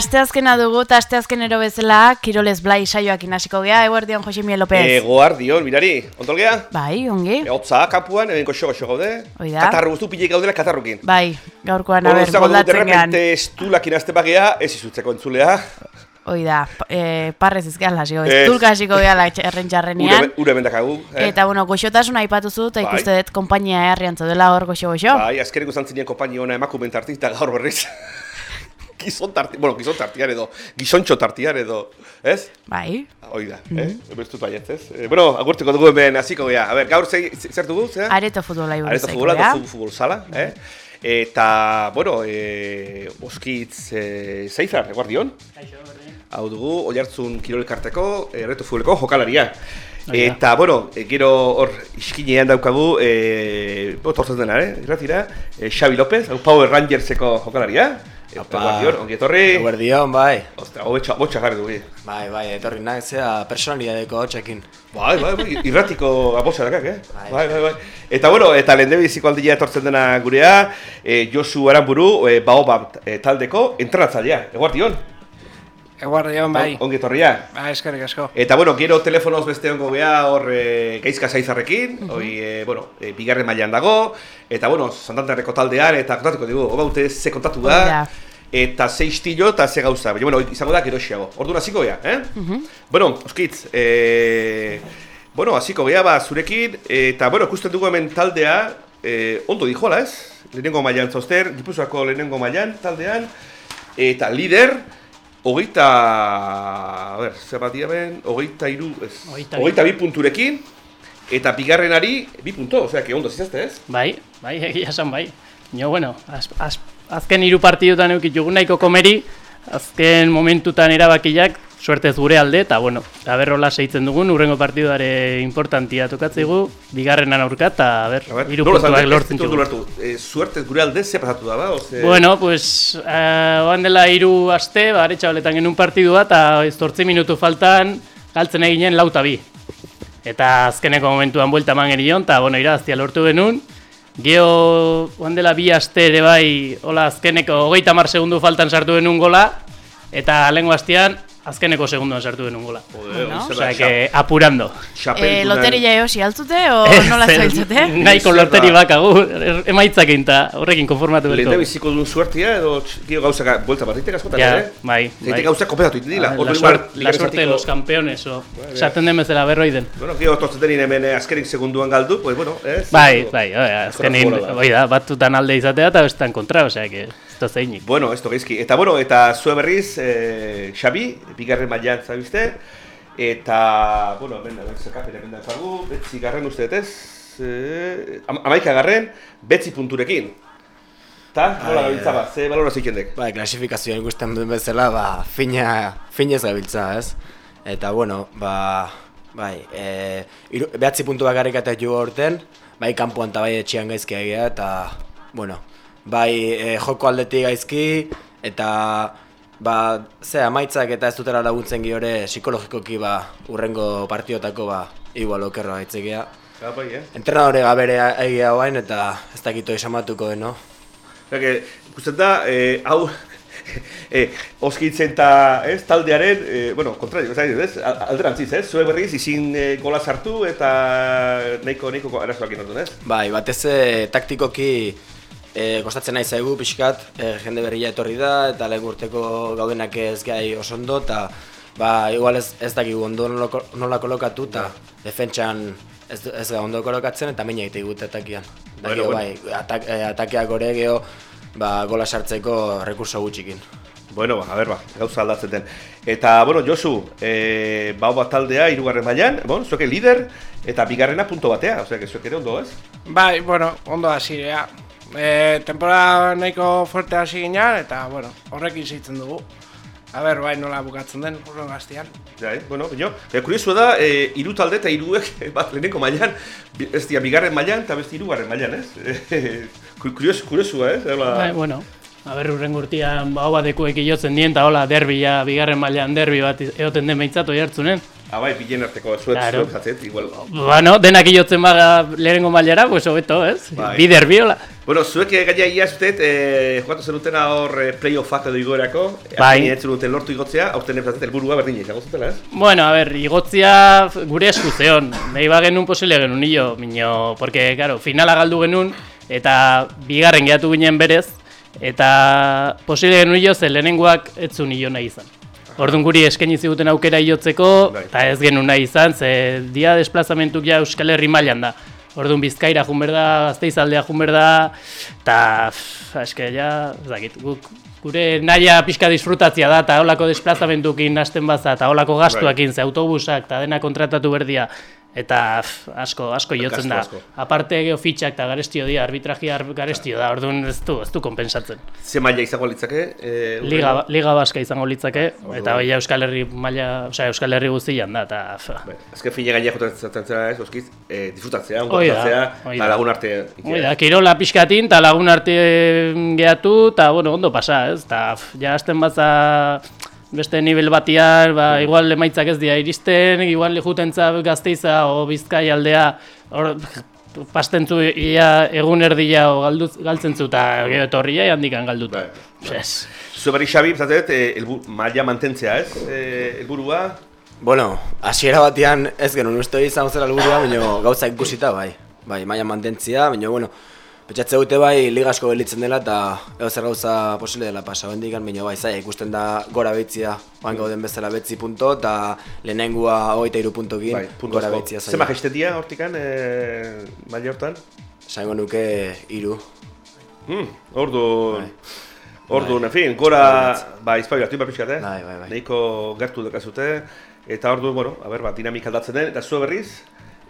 Asteazkena dugu eta asteazkenero bezala Kiroles Blai saioak inasiko gea, eguerdion Jose Miel López. Egoar dion, mirari, ontolgea? Bai, ongi. Hotza, kapuan, eben koxo goxo gaude. Hoi da. Katarru guztu pilik gaudela katarrukin. Bai, gaurkoan, a ber, moldatzen gean. derrepente estulak inazte bagea, ez izutzeko entzulea. Hoi da, eh, parrez izkean lasiko, Ez. tulka hasiko gea erren Ure, txarrenean. ure bendakagu. Eh? Eta, bueno, goxotasuna aipatu zu, eta Bai. ikuste dut konpainia herrian zaudela hor goxo-goxo. Bai, azkeneko zantzinen kompainia ona emakumen tarti, eta gaur berriz. Gizon tarti, bueno, gizon tartian edo, gizontxo tartian edo, ez? Bai, Hoi da, Mhm. eh? Ebertut baietz, ez? Eh, bueno, agurtiko dugu hemen hasiko gea. A ber, gaur ze, ze- zer dugu, zera? areto futbola iburuz Areto futbola, eta futbol sala, eh? Eta, bueno, eh, oskitz eh, zeizar, eguardion? Hau dugu, oiartzun kirolkarteko, eh, reto futboleko jokalaria. Eta, bueno, eh, gero hor iskinean daukagu, eh, bo, tortzen dena, eh? Irratira, eh, Xabi López, hau Power Rangerseko jokalaria. Eguardion, ongi etorri. Eguerdion, bai. Ostra, hau betxa, botxa jarri dugu. Bai, bai, etorri nahi zea personalidadeko hotxekin. Bai, bai, bai, irratiko aposa dakak, eh? Bai. Bai, bai, bai. Eta, bueno, eta lehen biziko aldia etortzen dena gurea, eh, Josu Aranburu, eh, Baobab eh, taldeko entrenatzailea, eguardion, Eguardion, bai. ongi etorria. Ba, eskerrik asko. Eta, bueno, gero telefonoz beste ongo gea hor eh, gaizka zaizarrekin, hoi, eh, bueno, eh, bigarren mailan dago, eta, bueno, Santanderreko taldean, eta kontatuko dugu, obaute ze kontatu da, eta ze istillo eta ze gauza, baina, bueno, izango da geroxiago. Ordu hasiko gea, eh? Bueno, oskitz, eh, bueno, hasiko gea ba zurekin, eta, bueno, ikusten dugu hemen taldea, eh, ondo dijoala, ez? Lehenengo mailan zauster, Gipuzkoako lehenengo mailan taldean, eta lider, hogeita, a ber, zer bat diamen, hogeita iru, ez, Hogeita bi. hogeita bi punturekin, eta bigarrenari bi punto, osea, que ondo zizazte, ez? Bai, bai, egia esan bai. Nio, bueno, az, az, azken hiru partidutan eukitugu nahiko komeri, azken momentutan erabakiak, suertez gure alde, eta bueno, aberrola seitzen dugun, urrengo partiduare importantia tokatzeigu, bigarrenan aurka, eta aber, hiru nola puntuak lortzen dugu. Eh, suertez gure alde, ze pasatu da, ba? Oze... Bueno, pues, uh, oan dela hiru aste, ba, aretsa holetan genuen partidua, eta ez 8 minutu faltan, galtzen eginen lauta bi. Eta azkeneko momentuan buelta eman genion, eta, bueno, iraztia lortu genuen. Geo, oan dela bi aste ere bai, hola, azkeneko hogeita mar segundu faltan sartu genuen gola, eta lehenko astean, azkeneko segunduan sartu genuen gola. Hori Osea, zer da, que apurando. Eh, loteria eosi altzute, o nola zailtzute? Nahiko Zer da? lorteri bakagu, er- emaitzakin eta horrekin konformatu Lehen berko. biziko duen suertia edo gero gauzak buelta bat ditek askotan, Ja, eh? bai, bai. gauzak kopetatu iten dila. Ah, la, suerte, la suerte de los campeones, o esaten den bezala berroiden. Bueno, gero tortzen denin hemen eh, azkenik segunduan galdu, pues bueno, ez? Bai, bai, bai, azkenin, futbola da. bai da, batutan alde izatea eta bestan kontra, osea, que da zeinik. Bueno, esto gaizki. Eta bueno, eta zue berriz, eh, Xabi, bigarren mailan zabizte, eta, bueno, hemen da, zekapen hemen da zagu, betzi garren uste dut ez, eh, am- amaika garren, betzi punturekin. Ta, nola Bai, gabiltza ba, ze balora zeikendek? Bai, klasifikazioan ikusten duen bezala, ba, fina, finez gabiltza, ez? Eta, bueno, ba, bai, e, iru, behatzi puntu bakarrik eta jo orten, bai, kanpoan eta bai etxean gaizki egia, eta, bueno, bai, e, joko aldetik gaizki, eta, ba, ze, amaitzak eta ez dutera laguntzen giore psikologikoki, ba, urrengo partiotako, ba, igual okerroa. Ja, bai, eh? Entrenadore gabere egia hoain, eta ez dakito esamatuko deno. Osea, ikusten da, eh, hau, eh, oskitzen eta, ez, taldearen, eh, bueno, kontra, ez, al- alderantziz, ez, zue berriz, izin eh, gola sartu eta nahiko, nahiko arazoak inordun, ez? Bai, batez taktikoki e, kostatzen nahi zaigu pixkat, e, jende berria etorri da, eta lehen urteko gaudenak ez gai oso ondo, eta ba, igual ez, ez dakigu ondo nola, nola kolokatu, eta defentsan ez, ez ga ondo kolokatzen, eta mina egite gute atakian. Bueno, bueno. bai, atak, eh, atakeak gore geho, ba, gola sartzeko rekurso gutxikin. Bueno, ba, a ber, ba, gauza aldatzen den. Eta, bueno, Josu, e, bau bat taldea, irugarren mailan, bon, zueke lider, eta bigarrena punto batea, osea, que zuek ere ondo, ez? Bai, bueno, ondo hasi. E, temporada nahiko fuerte hasi ginean, eta, bueno, horrekin zeitzen dugu. A ber, bai, nola bukatzen den, urren gaztian. Ja, eh? bueno, bino, e, kuriosu da, e, iru talde eta iruek, bat, lehenenko mailan, ez dira, bigarren mailan, eta beste irugarren mailan, ez? Ku- kuriosu, kuriosua, ez? Hola, Bai, bueno, a ber, urren gurtian, ba, hau badekuek iotzen dien, eta hola, derbia, bigarren mailan derbi bat egoten den behintzatu jartzunen. Abai, bilen arteko, zuet, Claro. zuet jatzet, igual. Bueno, denak iotzen baga lehenengo mailara, pues hobeto, ez? Bai. Bi derbi, hola. Bueno, zuek eh, gaia ia zutet, e, jokatu zenutena hor e, playoffak edo igoerako, Bai. ez zenuten lortu igotzea, aurten ezatzen helburua berdina izango zutela, ez? Bueno, a ber, igotzia f- gure esku zeon. Nahi ba genuen posible genuen nio, minio, porque, claro, finala galdu genuen, eta bigarren gehatu ginen berez, eta posible genuen nio, ze lehenengoak ez zuen nio nahi izan. Orduan guri eskaini ziguten aukera iotzeko, Bai. eta ez genuen nahi izan, ze dia desplazamentuk ja Euskal Herri mailan da. Orduan Bizkaira jun behar da, Gazteizaldea jun behar da, eta, pff, eske, ja, ez dakit, guk, gure naia pixka disfrutatzia da, eta holako desplazamentukin hasten baza, eta holako gastuakin, ze autobusak, eta dena kontratatu berdia, eta pff, asko, asko jotzen da. Asko. Aparte geo fitxak eta garestio dira, arbitrajia ar- garestio da, orduan ez du, ez du konpensatzen. Ze maila izango litzake? E, Liga, Liga Baska izango litzake, eta hoi Euskal Herri maila, osea, Euskal Herri guztian da, eta pff, Bai, azken fine gaina joten zaten zera ez, oskiz, e, disfrutatzea, hoi eta lagun arte. Hoi da, kirola pixkatin eta lagun arte gehatu eta bueno, ondo pasa, ez? Ta pff, ja hasten baza beste nivel batian, ba, igual emaitzak ez dira iristen, igual jutentza gazteiza o bizkai aldea, hor pastentzu ia egun erdia o galduz, galtzen zu eta gero etorria handikan galduta. Bai, Ez. Zu berri Xabi, zatet, e, elbu, maila mantentzea, ez? E, helburua Bueno, hasiera batean ez genuen uste izango zela helburua, baina gauza ikusita bai. Bai, maila mantentzia, baina bueno, Petxatze dute bai liga asko gelitzen dela eta edo zer gauza posible dela pasa bendikan, baina bai, zaila ikusten da gora betzia, oan gauden bezala betzi punto eta lehenengua hogeita iru puntokin bai, puntu gora betzia Zema gestetia hortikan, e, maila hortan? Zango nuke iru. Hmm, ordu... Bai. Ordu, en fin, gora, ba, izpabilatu ipa pixkat, eh? Bai, bai, bai. Nahiko gertu dekazute, eta ordu, bueno, a ber, ba, dinamika aldatzen den, eta zu berriz,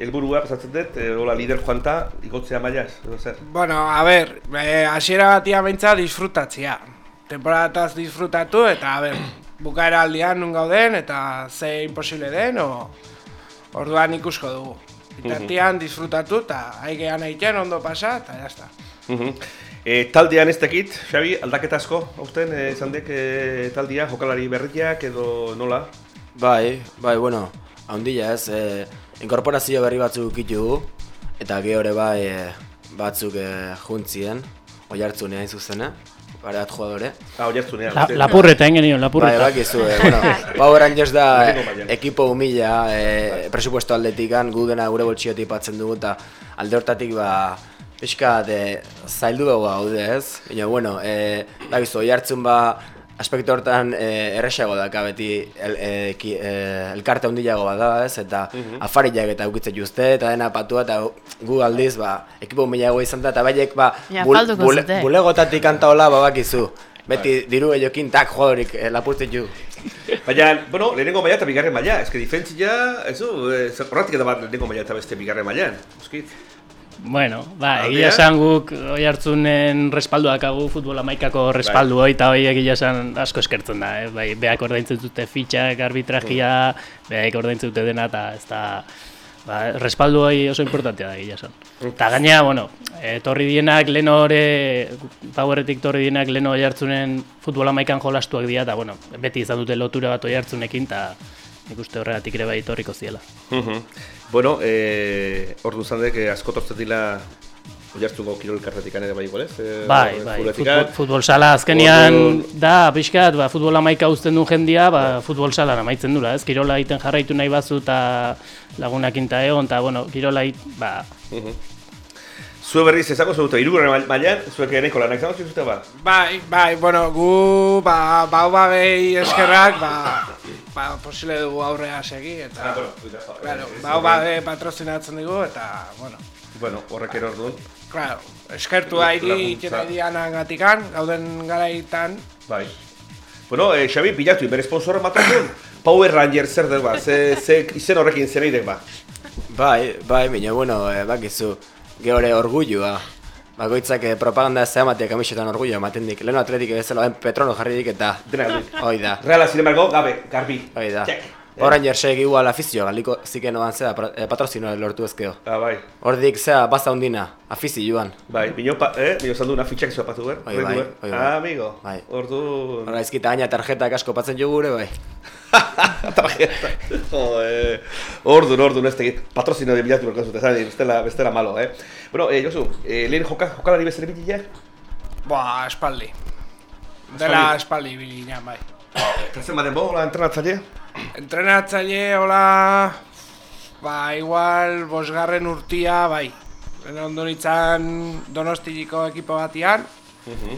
helburua pasatzen dut, e, hola, lider joanta, igotzea mailaz, edo zer. Bueno, a ber, eh, hasiera batia beintza disfrutatzia. Temporadataz disfrutatu eta, a ber, bukaera aldian nun gauden eta ze imposible den, o orduan ikusko dugu. Bitartian disfrutatu eta aigean egiten ondo pasa eta jazta. Mhm. E, taldean ez dakit, Xabi, aldaketa asko, aurten, e, izan dek e, taldia, jokalari berriak edo nola? Bai, bai, bueno, haundila ez, e, inkorporazio berri batzuk ditugu eta gehore bai e, batzuk e, juntzien, oi hartzunean zuzena, bare bat jugadore. Ah, oi hartzunean. La, lapurreta, egin genio, Bai, lapurreta. bakizu, eh, bueno, Power Rangers da eh, ekipo humila, eh, presupuesto aldetikan, gu dena gure boltsiotik patzen dugu eta alde hortatik ba, pixka de zaildu dugu gaude ez, baina bueno, eh, bakizu, oi hartzun ba, aspektu hortan eh, erresago daka beti el, eh, ki, eh, elkarte handiago bada ez, eta afariak eta ukitzen juzte, eta dena patua, eta gu aldiz, ba, ekipo humilago izan da, eta baiek, ba, Ja, falduko zute. bulegotatik kanta hola, ba, bakizu, beti diru gehiokin tak jodorik eh, lapurtzen ju. Baina, bueno, lehenengo maila eta bigarren maila, eske difentzia, ez du, e, horretik eta bat lehenengo maila eta beste bigarren mailan, euskit. Bueno, ba, egia esan guk oi hartzunen respalduak agu futbol amaikako respaldu hoi, eta hoi egia esan asko eskertzen da, eh? bai, beak ordaintzen dute fitxak, arbitrajia, beak ordaintzen dute dena, eta ez da, ba, respaldu hoi oso importantea da egia esan. Eta gaina, bueno, etorri dienak leno ore, powerretik torri dienak leno oi hartzunen futbol amaikan jolastuak dira, eta bueno, beti izan dute lotura bat oi hartzunekin, eta nik uste horregatik ere bai etorriko ziela. Mhm. Bueno, e, ordu zandek e, asko tortzen dila oiartzungo kirol kartetik ere bai igual ez? E, Bai, bai, futbol, futbol sala azkenean Orduan- da, pixkat, ba, futbol amaika uzten duen jendia, ba, futbol sala amaitzen dula, ez? Kirola egiten jarraitu nahi bazu eta lagunak inta egon, eta, bueno, kirola egit, ba, Zue berriz ezako irugarren mail- mailan, zuek eneko lanak zango zuzute ba? Bai, bai, bueno, gu, ba, bau babei eskerrak, ba, ba, posible dugu aurrea segi, eta, Ah, claro, bau babe patrozinatzen dugu, eta, bueno, Bueno, horrek ero orduan. Claro, eskertu da hiri Laguntza. itxena dianagatikan, gauden garaitan. Bai. Bueno, eh, Xabi, pilatu, bere sponsorra matatu. Power Ranger zer dut ba, ze, ze izen horrekin zen eidek ba. Bai, bai, mino, bueno, eh, bakizu, geore orgullua. Bakoitzak eh, propaganda ematea kamisetan orgullo ematen dik. Lehen atletik bezala ben petrono jarri dik eta... Dena. Hoi da, Reala, sin embargo, gabe, garbi. hoi da. Check. Orain jersek igual afizio, galiko ziken oan zera eh, patrozinoa lortu ezkeo. Ah, bai. Hordik zea baza hundina, afizi joan. Bai, bino, pa, eh, bino zan duen afitxak zoa patu ber. Bai, Horrendu, bai, ber. bai. Ah, amigo. Bai. Ordu... Hora ezkita aina tarjetak asko patzen jo gure, bai. Tarjeta. Joder. Ordun, ordun, ez tegit. Patrozino de bilatu berko zute, zari, bestela, bestela malo, eh. Bueno, eh, Josu, eh, lehen joka, jokalari bezere bilia? Boa, espaldi. Dela espaldi ibili ginen, bai. Prezen baden bo, la entrenatzaile? Entrenatzaile, hola... Ba, igual, bosgarren urtia, bai. Lehen ondo nintzen donostiliko ekipo batian,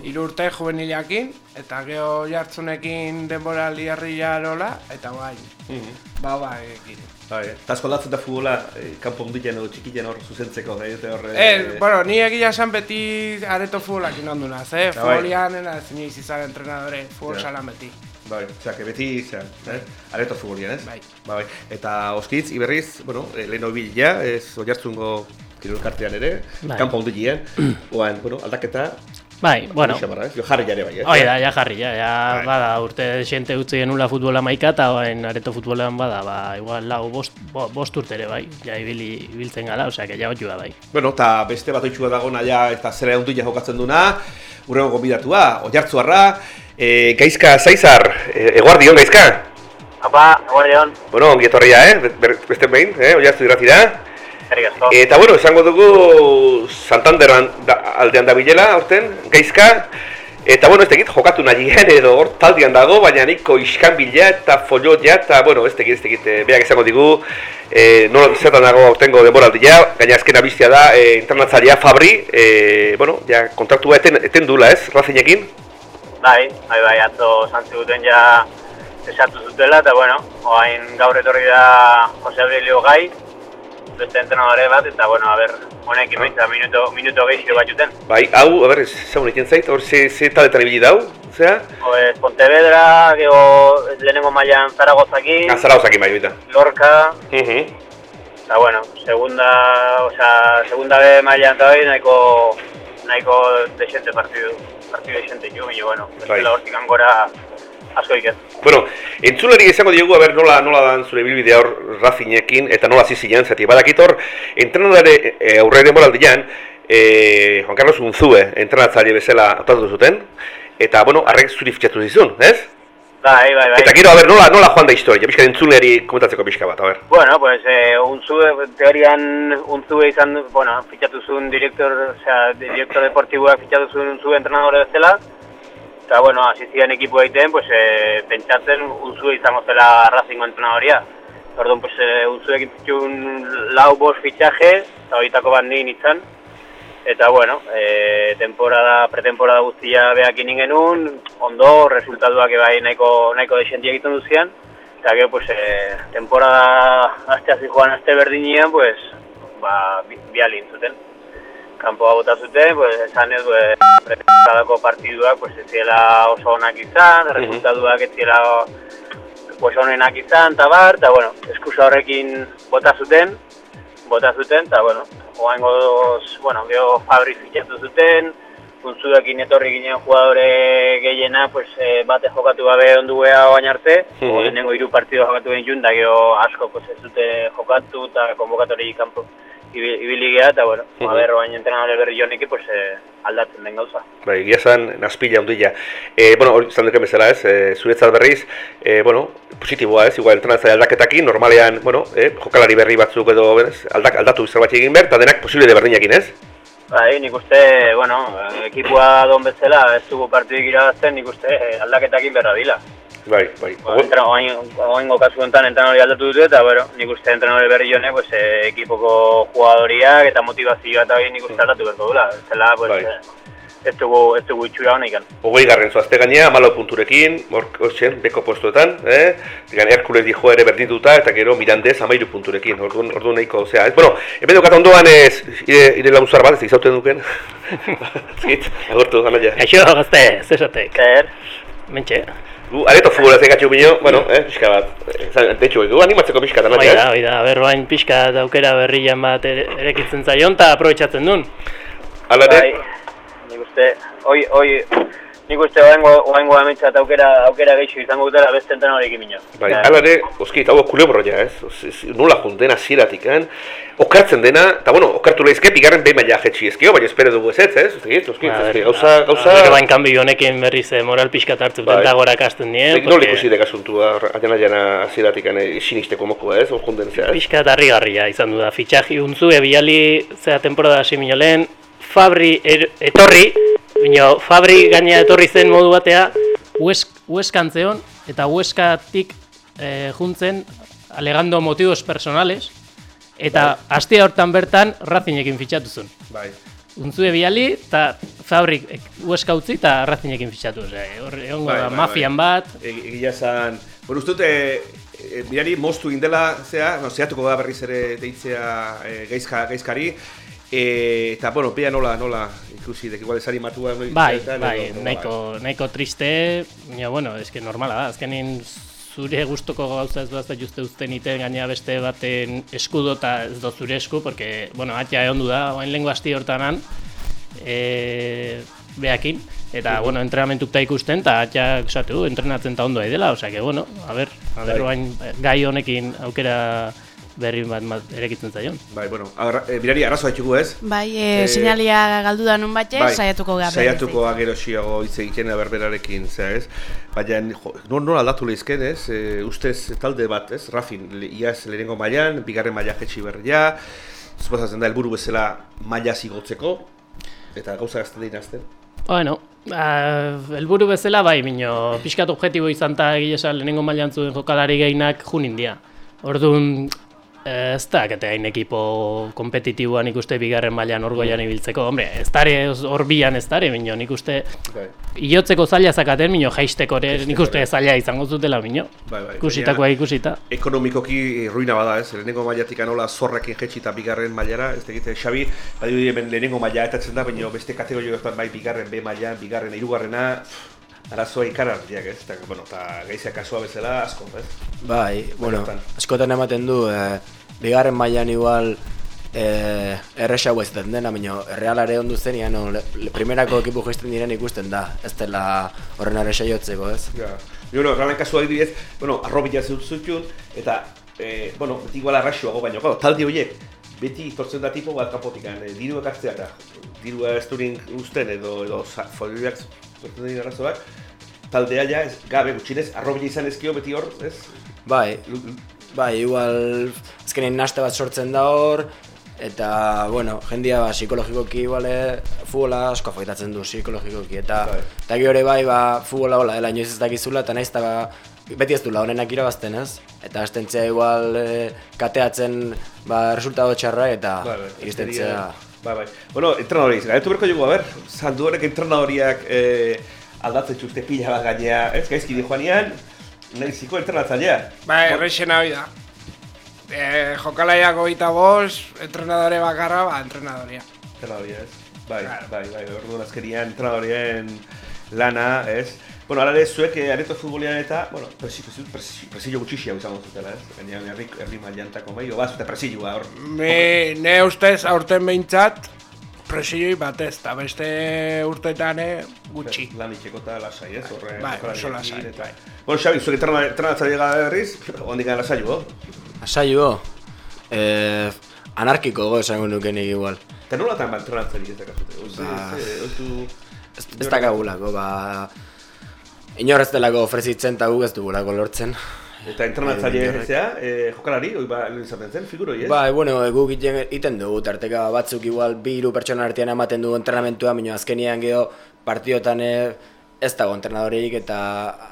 hiru urte juvenilakin, eta geho jartzunekin denboraldi herria nola, eta bai, ba, bai, ekin. Bai, eta eskoldatzen da futbola, eh, kanpo hundiken edo txikiken hor zuzentzeko, eh, eta hor... Eh, bueno, ni egia esan beti areto futbolakin ondu naz, eh? Ja, bai. Futbolian, ez inoiz izan entrenadore, futbol Ja. salan beti. Bai, que beti, zean, eh? Areto futbolian, ez? Bai. Ba, bai. Eta oskitz, iberriz, bueno, eh, lehen hori bila, ez oiartzungo kirolkartean ere, Bai. kanpo hundikien, oan, bueno, aldaketa, Bai, bueno, xamarra? Jo jarri jare bai, ez? hoi da, ja jarri, ja, ja, Bai. bada, urte xente utzi genula futbola maika, eta orain areto futbolean bada, ba, igual lau, bost, bo, bost urte ere, bai, ja, ibili, ibiltzen gala, osea, que ja otxua, bai. Bueno, eta beste bat oitxua dago naia eta zera ondila jokatzen duna, urrengo gonbidatua, oiartzuarra, e, Gaizka Zaizar, e, eguardion Gaizka? Apa, eguardion, Bueno, ongi etorria, eh? Beste behin, eh? Oiartzu irratira. Eta bueno, esango dugu Santanderan da, aldean da bilela, aurten, Gaizka. Eta bueno, ez tegit, jokatu nahi edo hor taldean dago, baina niko iskan bila eta folloia eta, bueno, ez tegit, ez tegit, eh, beak esango digu, eh, nola zertan dago aurtengo denboraldia, gaina azken abiztia da, eh, internatzailea Fabri, eh, bueno, ja, kontraktua eten, eten dula, ez, Razinekin? Bai, bai, bai, atzo zantzi duten ja esatu zutela, eta bueno, oain gaur etorri da Jose Aurelio Gai, beste entrenadore bat, eta bueno, a ber, honekin behintzat minuto, minuto gehiago bat juten. Bai, hau, a ber, zaun egiten zait, hor ze, ze taletan ibili dau, zera? Pues Pontevedra, gero lehenengo mailan Zaragozakin, Azara osakin bai, oita. Lorca, Mhm. eta bueno, segunda, o sea, segunda B mailan eta hori nahiko, nahiko desente partidu, partidu desente jo, baina bueno, Bai. bestela hortik angora asko iket. Bueno, entzulari izango diogu, aber nola, nola dan zure bilbidea hor Razinekin, eta nola zizilean, zati badakit hor, entrenadore e, aurre demoraldian, e, Juan Carlos Unzue, entrenatzaile bezala autatu zuten, eta, bueno, arrek zuri fitxatu zizun, ez? Bai, bai, bai. Eta gero, aber, nola, nola joan da historia, pixka entzuleri komentatzeko pixka bat, aber. Bueno, pues eh, Unzue, teorian Unzue izan, bueno, fitxatu zuen direktor, osea, direktor deportiboak fitxatu zuen Unzue entrenadore bezala, eta bueno, ziren ekipu egiten, pues eh, pentsatzen Unzue izango zela Racingo entrenadoria. Orduan, pues eh, Unzuekin fitxun lau bost fitxaje, eta horietako bat nien izan, Eta bueno, e, temporada, pretemporada guztia behakin ingenun, ondo, resultatuak bai nahiko, nahiko desenti egiten duzian. Eta gero, pues, e, temporada aste hasi joan aste berdinean, pues, ba, bi, bi alin zuten. Kanpoa bota zuten, pues, esan ez, pues, pretemporadako partiduak, pues, ez ziela oso onak izan, resultatuak ez ziela pues, onenak izan, eta bar, eta bueno, eskusa horrekin bota zuten, bota zuten, eta bueno, oaingo doz, bueno, geho Fabri fitxatu zuten, Unzuekin etorri ginen jugadore gehiena, pues, eh, bate jokatu gabe ondu geha oain arte, Mhm. o lehenengo hiru partido jokatu genitun, da geho asko pues, ez dute jokatu eta konbokatori kanpo ibi- ibili geha, eta bueno, Mhm. a ber, oain entrenadore berri joneki, pues, eh, aldatzen den gauza. Bai, egia zan, nazpila ondila. E, bueno, hori izan duken bezala ez, e, zuretzat berriz, e, bueno, positiboa ez, igual entrenatzaile aldaketakin, normalean, bueno, e, jokalari berri batzuk edo ez, aldak, aldatu zerbait egin behar, eta denak posible de berdinekin ez? Bai, nik uste, bueno, eh, ekipua don bezala, ez dugu partidik irabazten, nik uste eh, aldaketakin berra dila. Bai, bai. Ba, entra, oain, oaingo kasu honetan entrenadori aldatu dute, eta, bueno, nik uste entrenadori berri jone, pues, eh, ekipoko jugadoriak eta motivazioa eta hori nik uste aldatu berko dula. Zela, pues, Bai. eh, ez dugu, ez dugu itxura hona ikan. Hogei garren zoazte gainea, amalo punturekin, hor, hortzen, beko postuetan, eh? Digan, Herkules dijo ere berdinduta, eta gero Mirandez amairu punturekin, orduan, orduan nahiko, osea, ez, bueno, hemen dukat ondoan ez, ire, ire lauzar bat, ez izauten duken. Zit, agurtu, anaia. Aixo, gazte, zesatek. Zer, Mentxe. Gu, areto futbola zegatxu bino, bueno, eh, pixka bat, de hecho, gu animatzeko pixka, da, eh? hoi da, berroain pixka aukera berrian bat ere, erekitzen zaion, eta aprobetsatzen duen. Hala ere, bai, nik uste, hoi, hoi, nik uste oaingo, oaingo amentzat aukera, aukera gehiago izango dutela beste entrenadorekin mino. Bai, hala ere, oski, eta hau kulebro ja, ez? Ez- Nola juntena ziratik, eh? Okartzen dena, eta bueno, okartu lehizke, bigarren behin maila jetxi ezkio, baina espero dugu ez ez, ez? Oski, oski, oski, gauza, gauza... Gero bain kanbio honekin berriz eh, moral pixka hartzen Bai. dut eta gora kasten die. Nik nola ikusi dek asuntua, atena jana ziratik, eh, sinisteko mokoa, ez? Hor junden zea, ez? Pixka eta harrigarria izan du da, fitxaji untzue biali zea temporada hasi mino lehen, Fabri er, etorri, bino, Fabri gaina etorri zen modu batea, Huesk, Hueskantzeon, eta Hueskatik eh, juntzen alegando motivos personales, eta aste hortan bertan Racingekin fitxatu zuen. Bai. Untzue biali, eta Fabrik eh, Hueska utzi eta Racingekin fitxatu. Osea, hor egongo Bai, da bai, mafian bai. bat, E- Egia zan, bueno, uste dut, e, e, mirari moztu indela, zea, no, zehatuko da berriz ere deitzea e, gaizka, gaizkari, e, eta, bueno, pea nola, nola ikusi, dek igual esari matua, Bai, eta, bai, edo- nahiko, nahiko triste, baina, bueno, eske normala da, azkenin zure gustoko gauza ez duazta juste uzten iten gaina beste baten eskudo eta ez do zure esku, porque, bueno, atia egon du da, oain lengo asti hortanan, e, beakin, eta, bueno, entrenamentuk ta ikusten, eta atia esatu, entrenatzen ta ondo dela, osea, que, bueno, a ber, a ber, Bai. oain gai honekin aukera berri bat, bat erekitzen zaion. Bai, bueno, agarra, e, mirari arazo haitugu ez? Bai, e, Eh, sinalia galdu da nun batxe, Bai, saiatuko gara. Saiatuko agero xiago hitz egiten berberarekin, zea ez? Baina, jo, nor aldatu lehizken, ez? E, ustez talde bat, ez? Rafin, le, iaz lehenengo mailan, bigarren maila jetxi berria, suposatzen da helburu bezala maila zigotzeko, eta gauza gazten dira azten. Bueno, uh, helburu bezala bai, bino, pixkat objektibo izan eta esan lehenengo mailan zuen jokalari gehinak jun india. Orduan, eh, ez da, kete hain ekipo kompetitiboan ikuste bigarren mailan orgoian ibiltzeko. Hombre, ez dare, hor bian ez dare, bino, nik uste, Bai. ilotzeko zaila zakaten, bino, jaisteko ere, nik uste zaila izango zutela, bino. Bai, bai, Ikusitakoa ikusita. ekonomikoki ruina bada, ez? Lehenengo mailatik anola zorrekin jetxi eta bigarren mailara, ez egite Xabi, hemen lehenengo maila etatzen da, baina beste kategorio hortan bai bigarren B mailan, bigarren hirugarrena, arazoa ikarartiak, ez? Eta, bueno, eta gaizia kasua bezala asko, ez? Bai, bueno, askotan ematen du, e, bigarren mailan igual e, erresago ez dena, baina errealare ondu zenean, no, le, le, primerako ekipu geisten diren ikusten da, ez dela horren erresa jotzeko, ez? Ja. Bueno, Ralan kasua adibidez, bueno, arrobila zut zutxun, eta, e, bueno, beti igual arraxoago baino, claro, talde horiek, beti tortzen da tipo bat kapotikan, e, diru ekartzea eta dirua ez durin usten edo, edo folioak sortzen dira arazoak, taldea ja, ez, gabe gutxinez, arrobila izan ezkio beti hor, ez? Bai, bai, igual azkenean naste bat sortzen da hor, eta, bueno, jendia ba, psikologikoki iguale, futbola asko afektatzen du psikologikoki, eta, Bai. eta ere bai, ba, futbola hola dela, inoiz ez dakizula, eta naiz eta ba, beti ez dula honenak irabazten ez, eta astentzea igual e, kateatzen ba, resultado txarra, eta Bai, bai. Bai, bai. Bueno, entrenadori, gaitu berko jugu, a ber, zandu horrek entrenadoriak eh, aldatzen txuste pila bat gainea, ez? Gaizki di joanean, nahi ziko entrenatzailea. Bai, errexena hori da. E, jokalaiak hogeita bost, entrenadore bakarra, ba, entrenadoria. Entrenadoria, ez? Bai, Claro. bai, bai, orduan azkerian entrenadorien lana, ez? Bueno, ara ere zuek eh, areto futbolean eta, bueno, presi, presi, presi, presillo gutxixia izango zutela, ez? Gainean herri, herri mailantako mailo, bat zute presilloa hor. Me, ne ustez aurten behintzat, presioi batez, eta beste urteetan eh, gutxi. Lan itxeko eta lasai, ez? Horre, Bai, jokalariekin oso lasai, eta- bai. Bueno, Xabi, zuek entrenatzaile gara berriz, ondik gara lasai, bo? Asaio, eh, anarkiko go esango nuke nik igual. Eta nola eta entrenatzaile ez dakazute? Ba. eh, ez dakagulako, ba... Inor ez delako ofrezitzen eta guk ez dugulako lortzen. Eta entrenatzaile Bai, zea, eh, jokalari, oi ba, izaten zen, figuroi, ez? Bai, bueno, guk iten, iten dugu, tarteka batzuk igual bi hiru pertsona artean ematen dugu entrenamentua, baina azkenian geho partiotan eh, ez dago entrenadorik eta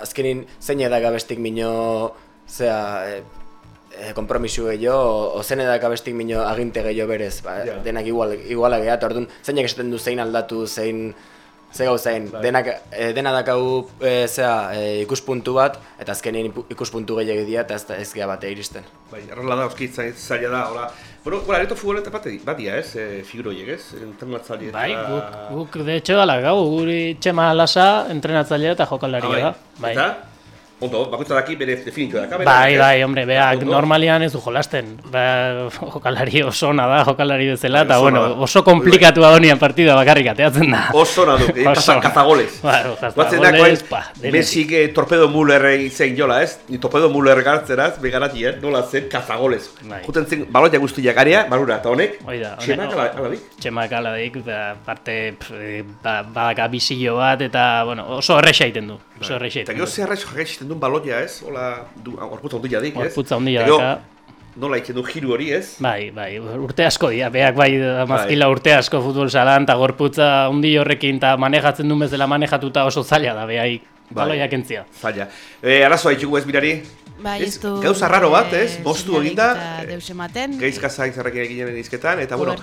azkenin zein edaka bestik mino, zea, e, e, kompromisu gehiago, o zein edaka bestik mino aginte gehiago berez, ba, Ja. denak igual, iguala eta orduan zeinak esaten du zein aldatu, zein Ze gauzain, denak, e, dena dakau e, zea, e, ikuspuntu bat, eta azkenean ipu- ikuspuntu gehiago dira, eta ez, ez bate iristen. Bai, errala da, oski, zai- zaila da, hola. Bueno, bueno, areto futboletan bat, dira, ez, e, figuro ez? Entrenatzaile eta... Bai, guk, guk de hecho, ala, gau, guri txema lasa, entrenatzailea eta Ah, jokalaria bai. da. Bai. Eta? Ondo, bakoitza daki bere definitua daka. bere Bai, bai, hombre, beak Ondo. normalian ez du jolasten. Ba, jokalari oso ona da, jokalari bezala, eta Oso bueno, da. oso komplikatua donian partida bakarrik ateatzen da. Oso nadu, eh, Oso. kaza, kazagoles. Bai, kazagoles, Guatzen dakoen, pa, torpedo Müller zein jola, ez? Ni torpedo Müller gartzeraz, begarati, eh? Nola zen kazagoles. Bai. Juten zen, baloia guztiak area, barura, eta honek, da, txemak honek- ala, ala dik. Txemak ala dik, ba, parte, eh, ba, badaka bizillo bat, eta, bueno, oso erresa egiten du. Oso erresa Eta egiten gero du. zer arraiz jagaitxiten duen baloia, ez? Hola, du, orputza ondila dik, ez? Gorputza handia Gero, daka. Nola egiten du jiru hori, ez? Bai, bai, urte asko dira, beak bai mazkila urte asko futbol salan, eta gorputza hundi horrekin, eta manejatzen duen bezala manejatuta oso zaila da, behai, Bai. baloiak entzia. Zaila. E, arazoa ditugu ez birari? Bai, ez du... Gauza raro bat, ez? eh, Moztu eginda. eta Deus ematen. Gaizka zain zarrekin eginen izketan, eta bueno,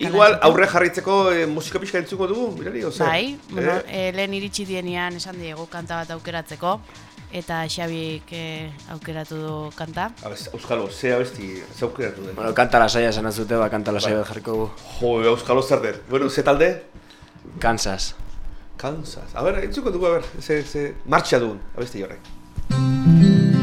igual aurre jarritzeko e, musika pixka entzuko dugu, birari, oze? Bai, bueno, Eh? eh, lehen iritsi dienean esan diegu kanta bat aukeratzeko, eta Xabik eh, aukeratu du kanta. Abez, Euskalo, ze abesti, ze aukeratu den. Bueno, kanta lasaia esan azute, ba, kanta lasaia bat jarriko gu. Jo, Euskalo zer den. Bueno, ze talde? Kansas. Kansas. A ber, entzuko dugu, a ber, ze, ze, martxa duen, abesti horrek. I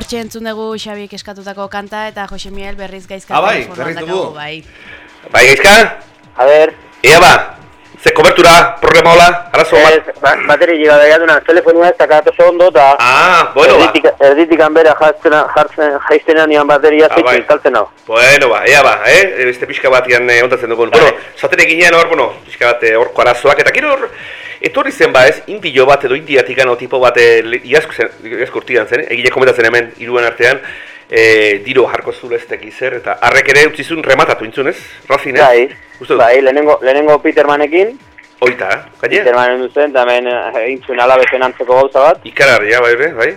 hortxe entzun dugu Xabik eskatutako kanta eta Jose Miguel berriz gaizka Ah, bai, berriz dugu. Bai. Bai, gaizka? A ber, Ea ba, ze kobertura, problema hola, arazo bat. ez, ba, bateri llega daiatuna, telefonua ez dakat oso ondo, eta Ah, bueno ba. erditik, erditik anbera jartzen, jartzen, jaiztena nian bateria Ah, bai. ikaltzen hau. Bueno ba, ea ba, eh? Beste pixka batian eh, ontatzen dugun. Bai. Bueno, zaten eginean hor, bueno, pixka bat eh, horko arazoak, eta gero hor, etorri zen ba ez, indio bat edo indiatik ano tipo bat eh, iazko zen, zen, egile komentatzen hemen, iruen artean, eh, diro jarko zuleztek izer, eta harrek ere utzizun rematatu intzun ez? Rafin, ez? Bai, bai, lehenengo, lehenengo Petermanekin, Oita, eh? gaine? Petermanen duzen, eta hemen eh, eintzun alabezen antzeko gauza bat, Ikararria, bai, bai?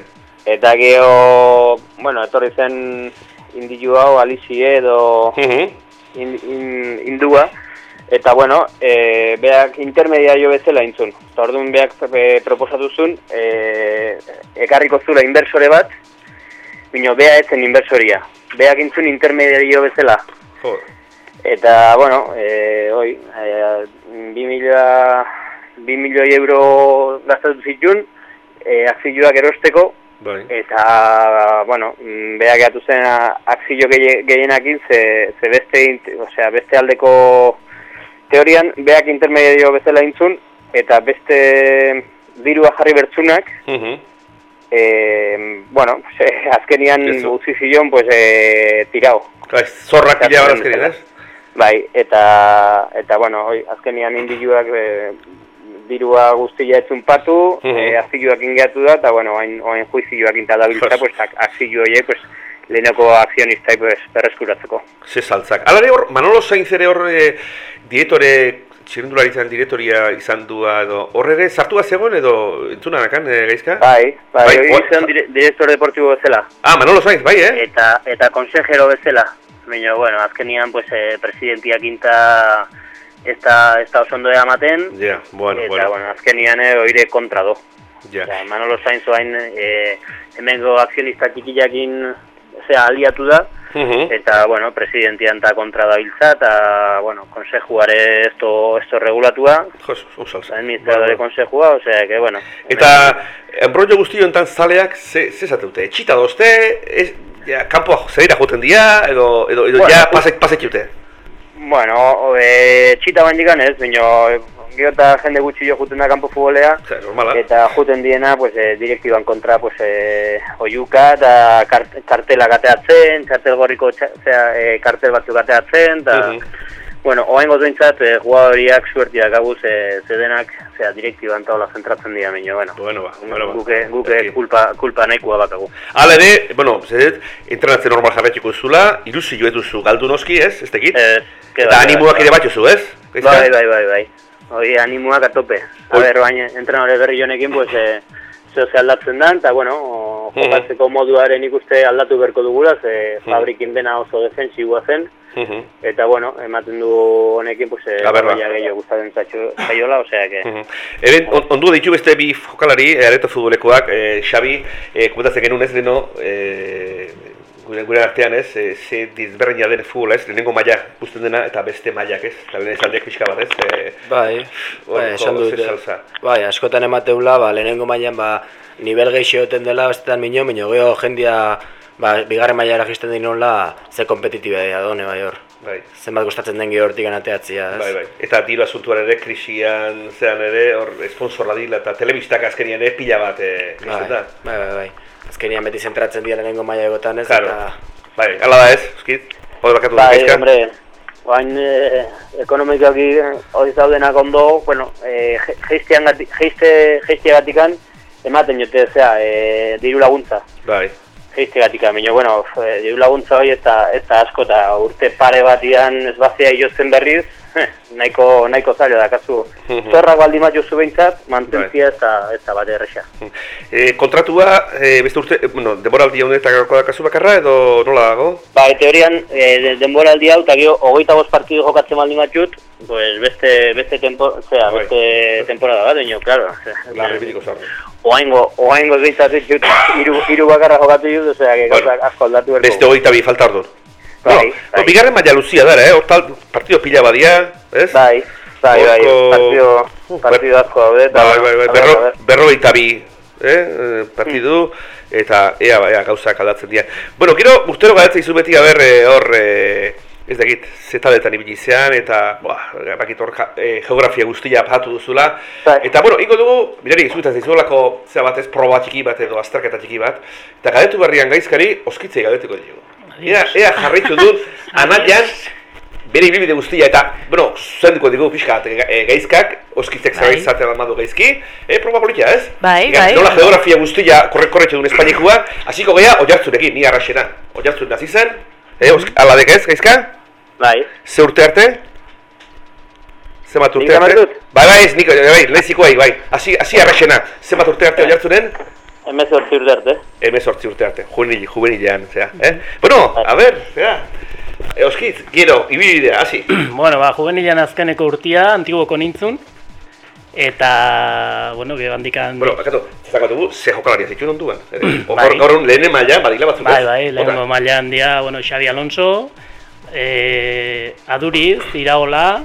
eta gero, bueno, etorri zen indilu hau, Alizie edo Mhm. in, in, indua, eta bueno, e, beak intermediario bezala intzun. Eta orduan beak e, proposatu zuen, e, ekarriko zula inversore bat, bino bea etzen inversoria. Beak intzun intermediario bezala. Jo, Eta, bueno, e, oi, e, bi mila, bi milioi euro gastatu zituen, e, akzioak erosteko, bai. eta, bueno, mm, beak gehiatu zen akzio gehi- gehienakin, ze, ze beste, int- osea, beste aldeko teorian, beak intermedio bezala intzun, eta beste dirua jarri bertzunak, Mhm. e, bueno, ze, azkenian Eso. utzi zion, pues, e, tirao. Bai, zorrak pila ez? Bai, eta, eta bueno, hoi, azkenian individuak e, dirua guztia etzun patu, Mhm. e, akzioak ingeatu da, eta bueno, oain, oain juizioak intadabiltza, Jos. pues, akzio horiek, pues, leheneko akzionistai, pues, berreskuratzeko. Ze saltzak. Alare hor, Manolo Sainz ere hor e, dietore, txirindularitzan diretoria izan dua edo, hor ere sartua zegoen edo entzunanakan, e, gaizka? Bai, bai, Bai, hori oa- izan dire, direktor deportibo bezala, Ah, Manolo Sainz, bai, eh? eta, eta konsejero bezala. Baina, bueno, azkenian, pues, e, presidentiak inta ez da, ez da oso ondo ematen, Ja, bueno, eta, bueno, bueno, azkenian e, oire kontra do. ja. Osea, Manolo Sainz oain e, hemengo akzionista txikiakin zea aliatu da, Mhm. eta, bueno, presidentian eta kontra dabiltza, eta, bueno, konsejuare esto, esto regulatua, Jos, un salsa. administradore konsejua, osea, que, bueno. Eta, enbrollo guzti hontan zaleak, ze, ze zate dute? Etxita dozte, ez, ja, kanpoa zerira joten dira, edo, edo, edo Bueno, ja pasek, pasek jute? Bueno, e, txita bain digan ez, baina gero eta jende gutxi jo juten da kanpo futbolea, Zer, normala. eta juten diena, pues, e, direktiban kontra, pues, e, oiuka, eta kart, kartelak ateatzen, kartel gorriko zera, e, kartel batzuk ateatzen, eta, Mhm. bueno, oain behintzat, e, jugadoriak suertiak gabuz, e, zedenak, zera, direktiban taula zentratzen dira, baina, bueno, Bueno, ba, bueno, ba. guke, guke Eki. kulpa, kulpa nahikoa bakagu. Hala ere, bueno, zedet, entrenatzen normal jarraituko zula, iruzi joetuzu galdu noski, ez? Ez tekit? Que Eta bai, animoak bai, ere batxozu, ez? Gaizka? Bai, bai, bai, bai. Hoi animoak a tope. A ber, baina entrenadore berri honekin, pues, eh, zeo ze aldatzen da, eta, bueno, o, Mhm. jokatzeko moduaren ikuste aldatu berko dugula, ze Mhm. fabrikin dena oso defensiboa zen, Mhm. eta, bueno, ematen du honekin, pues, eh, gehiago gustatzen zaiola, osea, que... Mhm. Eben, on, ondu ditu beste bi jokalari, eh, areto futbolekoak, eh, Xabi, eh, komentatzen genuen ez leno, eh, gure, gure artean ez, eh, ze dizberdina den futbola ez, lehenengo maila ikusten dena eta beste mailak ez, eta lehen esaldeak pixka bat ez, eh, Bai, bai, esan dut. salsa. Bai, askotan emateula, ba, lehenengo mailan ba, nivel gehiago egoten dela, bestetan minio, minio geho jendia, ba, bigarren mailara jisten dinola, ze kompetitiba da done, bai hor. bai. Zenbat gustatzen den geho hortik anateatzia, ez? Bai, bai. Eta diru asuntuan ere, krisian, zean ere, hor, esponsorra dila, eta telebistak azkenian ere pila bat, eh, Bai, bai, bai, bai. Azkenian beti zentratzen dira lehenengo maila egotan ez, Claro. eta... Bai, hala da ez, eskit, hori bakatu Bai, gaizka? hombre, oain eh, ekonomikoki hori zaudenak ondo, bueno, eh, je- jeistean gati, jeiste, jeisteagatikan ematen jote, zera, eh, diru laguntza. Bai. Jeistegatik, baina, bueno, eh, diru laguntza hori ez da, ez da asko, eta urte pare batian ez bazia iotzen berriz, nahiko, nahiko zaila da, kasu. Mhm. Zorrak baldin bat jozu behintzat, mantentzia ez da, ez da bat erresa. E, kontratua, e, beste urte, e, bueno, demoraldi honetako da kasu bakarra edo nola dago? Ba, teorian, e, de, denboraldi hau, eta gero, hogeita bost partidu jokatzen baldin bat jut, pues beste, beste, tempo, zera, Bai. beste temporada bat, baina, claro. Larri bitiko zarra. Oaingo, oaingo behintzat jut, iru, iru bakarra jokatu jut, osea, que Bueno, gauzak asko aldatu berko. Beste hogeita bi falta orduan. Bai, Bueno, bai. bigarren maila luzia dara, eh? Hortal partido pila badia, ez? Bai, bai, bai, partido, Uh, partido asko daude, eta, Bai, bai, bai, berro, ber. berrogeita bi eh, eh, partidu, eta ea, ea gauzak aldatzen dira. Bueno, gero, urtero galetzen izu beti, haber, eh, hor, eh, ez dakit, zetaletan ibili zean, eta, boa, bakit hor, eh, geografia guztia patu duzula. Bai. Eta, bueno, ingo dugu, mirari, izuetan zaizuelako, zera batez, proba txiki bat edo azterketa txiki bat, eta galetu berrian gaizkari, oskitzei galetuko dugu. Ea, ea jarraitu dut, anaian, bere ibilbide guztia eta, bueno, zuzenduko digu pixka bat, e, gaizkak, oskitzek Bai. zerbait zaten almadu gaizki, e, proba politia, ez? Bai, Ega, bai. Nola geografia guztia korre korretxe duen Espainikua, hasiko gea oiartzunekin, ni arraxena. Oiartzun nazi zen, e, osk, aladek ez, gaizka? Bai. Ze urte arte? Zenbat urte Nik arte? Bai, bai, ez, niko, bai, lehiziko bai, bai. Hasi, arraxena, zenbat urte arte oiartzunen? Hemen zortzi urte arte. Hemen sortzi urte arte, juvenil, juvenilean, zera, eh? Bueno, a ver, zera, e, oskitz, gero, ibidea, hasi. bueno, ba, juvenilean azkeneko urtia, antiguoko nintzun. Eta, bueno, gero handikan... Bueno, bakatu, zezako dugu, ze jokalaria zituen onduan. Bai. gaur egun lehenen maila, badila batzuk. Bai, bai, lehenko maila handia, bueno, Xabi Alonso, eh, Aduriz, Iraola,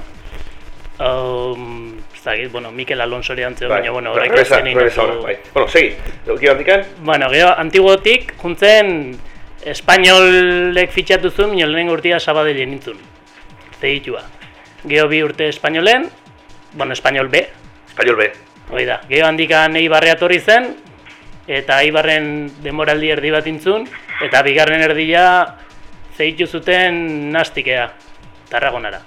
um, ez dakit, bueno, Mikel Alonso ere antzeo, Bai, baina, bueno, bai, horrek azken Reza inatu- bai. Bueno, segi, gero handikan, Bueno, gero, antiguotik, juntzen, espainolek fitxatu zuen, minio lehen urtia Sabadellen nintzun. Zeitua. Gero bi urte espainolen, bueno, espainol B, espainol be. hoi da. Gero handikan Eibarre atorri zen, eta Eibarren demoraldi erdi bat intzun, eta bigarren erdia zeitu zuten nastikea, Tarragonara.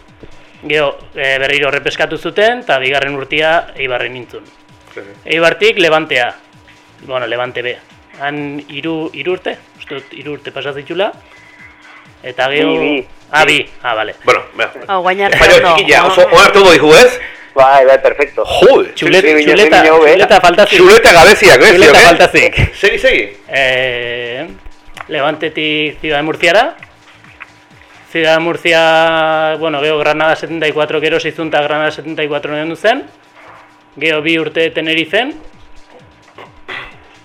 Gero e, berriro repeskatu zuten, eta bigarren urtia Eibarren nintzun. Eibartik Levantea. Bueno, Levante B. Han iru, iru urte, uste dut iru urte pasatzitula. Eta gero... Bi, bi. Ah, bi. Ah, vale. Bueno, bera. Hau, guain arte Espainol ondo. txikila, oso onartu dugu dihu, ez? Bai, bai, perfecto. Jode, Txuleta, sí, txuleta, sí, txuleta faltazik. Xuleta gabeziak, ez? Txuleta eh? faltazik. Segi, segi. Eh, Levantetik Ciudad de Murciara. Ciudad de Murcia, bueno, gero Granada 74 gero zizunta Granada 74 nendu zen. Gero bi urte Tenerifen.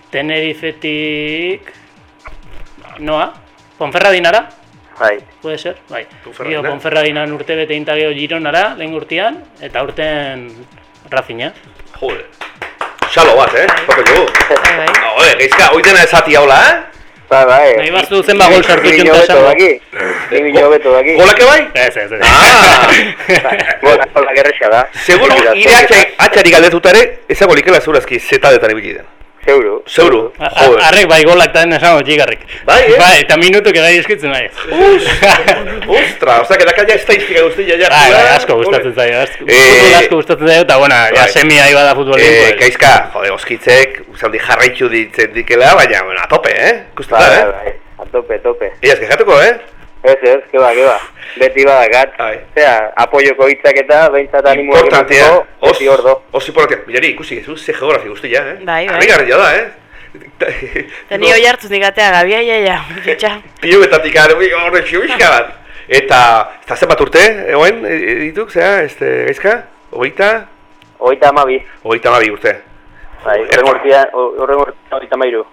Tenerifetik... Noa, Ponferradinara, Bai. puede ser, bai. Ponferradina. Gero Ponferradinan urte bete inta gero Gironara, lehen urtean, eta urten Rafinha. Jode. Xalo bat, eh? Dugu. Bai, bai. No, eh, geizka, hoi dena esati haula, eh? Bai, bai. Nahi bazu zenba gol sartu Bi itxunta beto esango. daki. Bi beto daki. Golake bai? Ez, ez, ez. Ah! Gola, gola gerresa da. Seguro, ire atxa- atxari galdetutare, ezago likela zurazki zetadetan ibili den. Zeuro. Zeuro, Arrek bai golak da esango txigarrik. Bai, eh? Bai, eta minutu que gai eskitzen bai. Ostra, osea, que dakaia estadistika guztia ja. Bai, bai, asko gustatzen zaio, asko. Eh, Futbol asko gustatzen zaio, eta bueno, ja bai. semia iba da futbolin. Eh, pues. gaizka, jode, oskitzek, zaundi jarraitu ditzen dikela, baina, bueno, a tope, eh? Bai, da, bai, eh? bai. A tope, a tope. Iaz, kejatuko, eh? Ez, ez, que ba, que ba. Beti badakat. Bai. Osea, apoioko hitzak eta behintzat emateko, os, beti ordo. os importantea. Mirari, ikusi, zu, ze geografia guztia, eh? Bai, bai. Harrigarria da, eh? Eta ni oi hartu nikatea, gabia iaia, bitxa. Piubetatik arabi horre txubizka bat. Eta, eta zenbat urte, egoen, e, e, dituk, zera, este, gaizka? Ogeita? Oita amabi. Ogeita amabi urte. Bai, horren urtean, horren urtean oita mairu.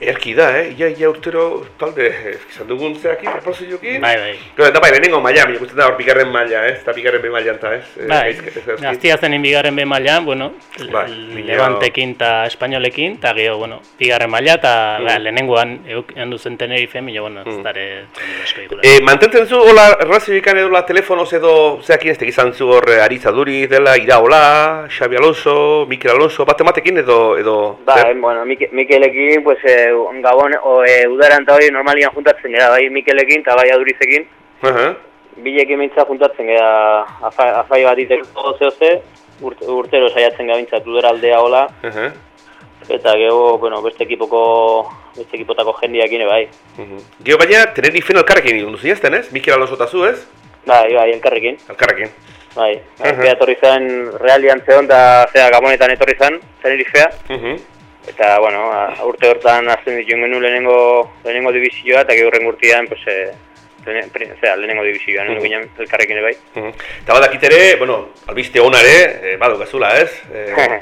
Erki da, eh? Ia, ia urtero talde, eh, izan dugun zerakin, proporziokin. Bai, bai. Gero, eta bai, lehenengo maila, mi ikusten da hor bigarren maila, ez? Eta bigarren be mailan ta, ez? Eh, Bai, gaztia zenin bigarren be mailan, bueno, Bai, Levantekin eta Espainolekin, eta gero, bueno, bigarren maila, eta Mm. ba, lehenengoan euk handu zen Tenerife, mila, bueno, ez dara asko ikula. Eh, mantentzen zu hola errazioikan edo la telefonoz edo zeakin ez izan zu hor eh, Aritz Aduriz dela, Iraola, Xabi Alonso, Mikel Alonso, bate matekin edo... edo Ba, zer? bueno, Mike, Mikelekin, pues, eh, Gabon, o, eh, udaran eta hori normalian juntatzen gara, bai Mikelekin eta bai Adurizekin. Aha. Bilekin mintza juntatzen gara afai, afai bat iteko zehoze, urt, urtero saiatzen gara bintzat udaraldea hola, Aha. eta gero, bueno, beste ekipoko, beste ekipotako jendiakin bai. Mhm. Gero baina, Tenerifen elkarrekin egon duzu jazten, ez? Mikel Alonso eta zu, ez? Bai, bai, elkarrekin, Elkarrekin. bai. Aha. Bai, etorri zen, realian zeon, da, zera, Gabonetan etorri zen, Tenerifea, Mhm. Eta, bueno, urte hortan azten dituen genuen lehenengo, lehenengo divizioa, eta gero urren urtean, pues, eh, lehene- pri- zera, lehenengo divizioa, Mhm. nuen ginen elkarrekin ere bai. Mhm. Eta badakit ere, bueno, albiste onare, eh, badukazula, ez? Eh,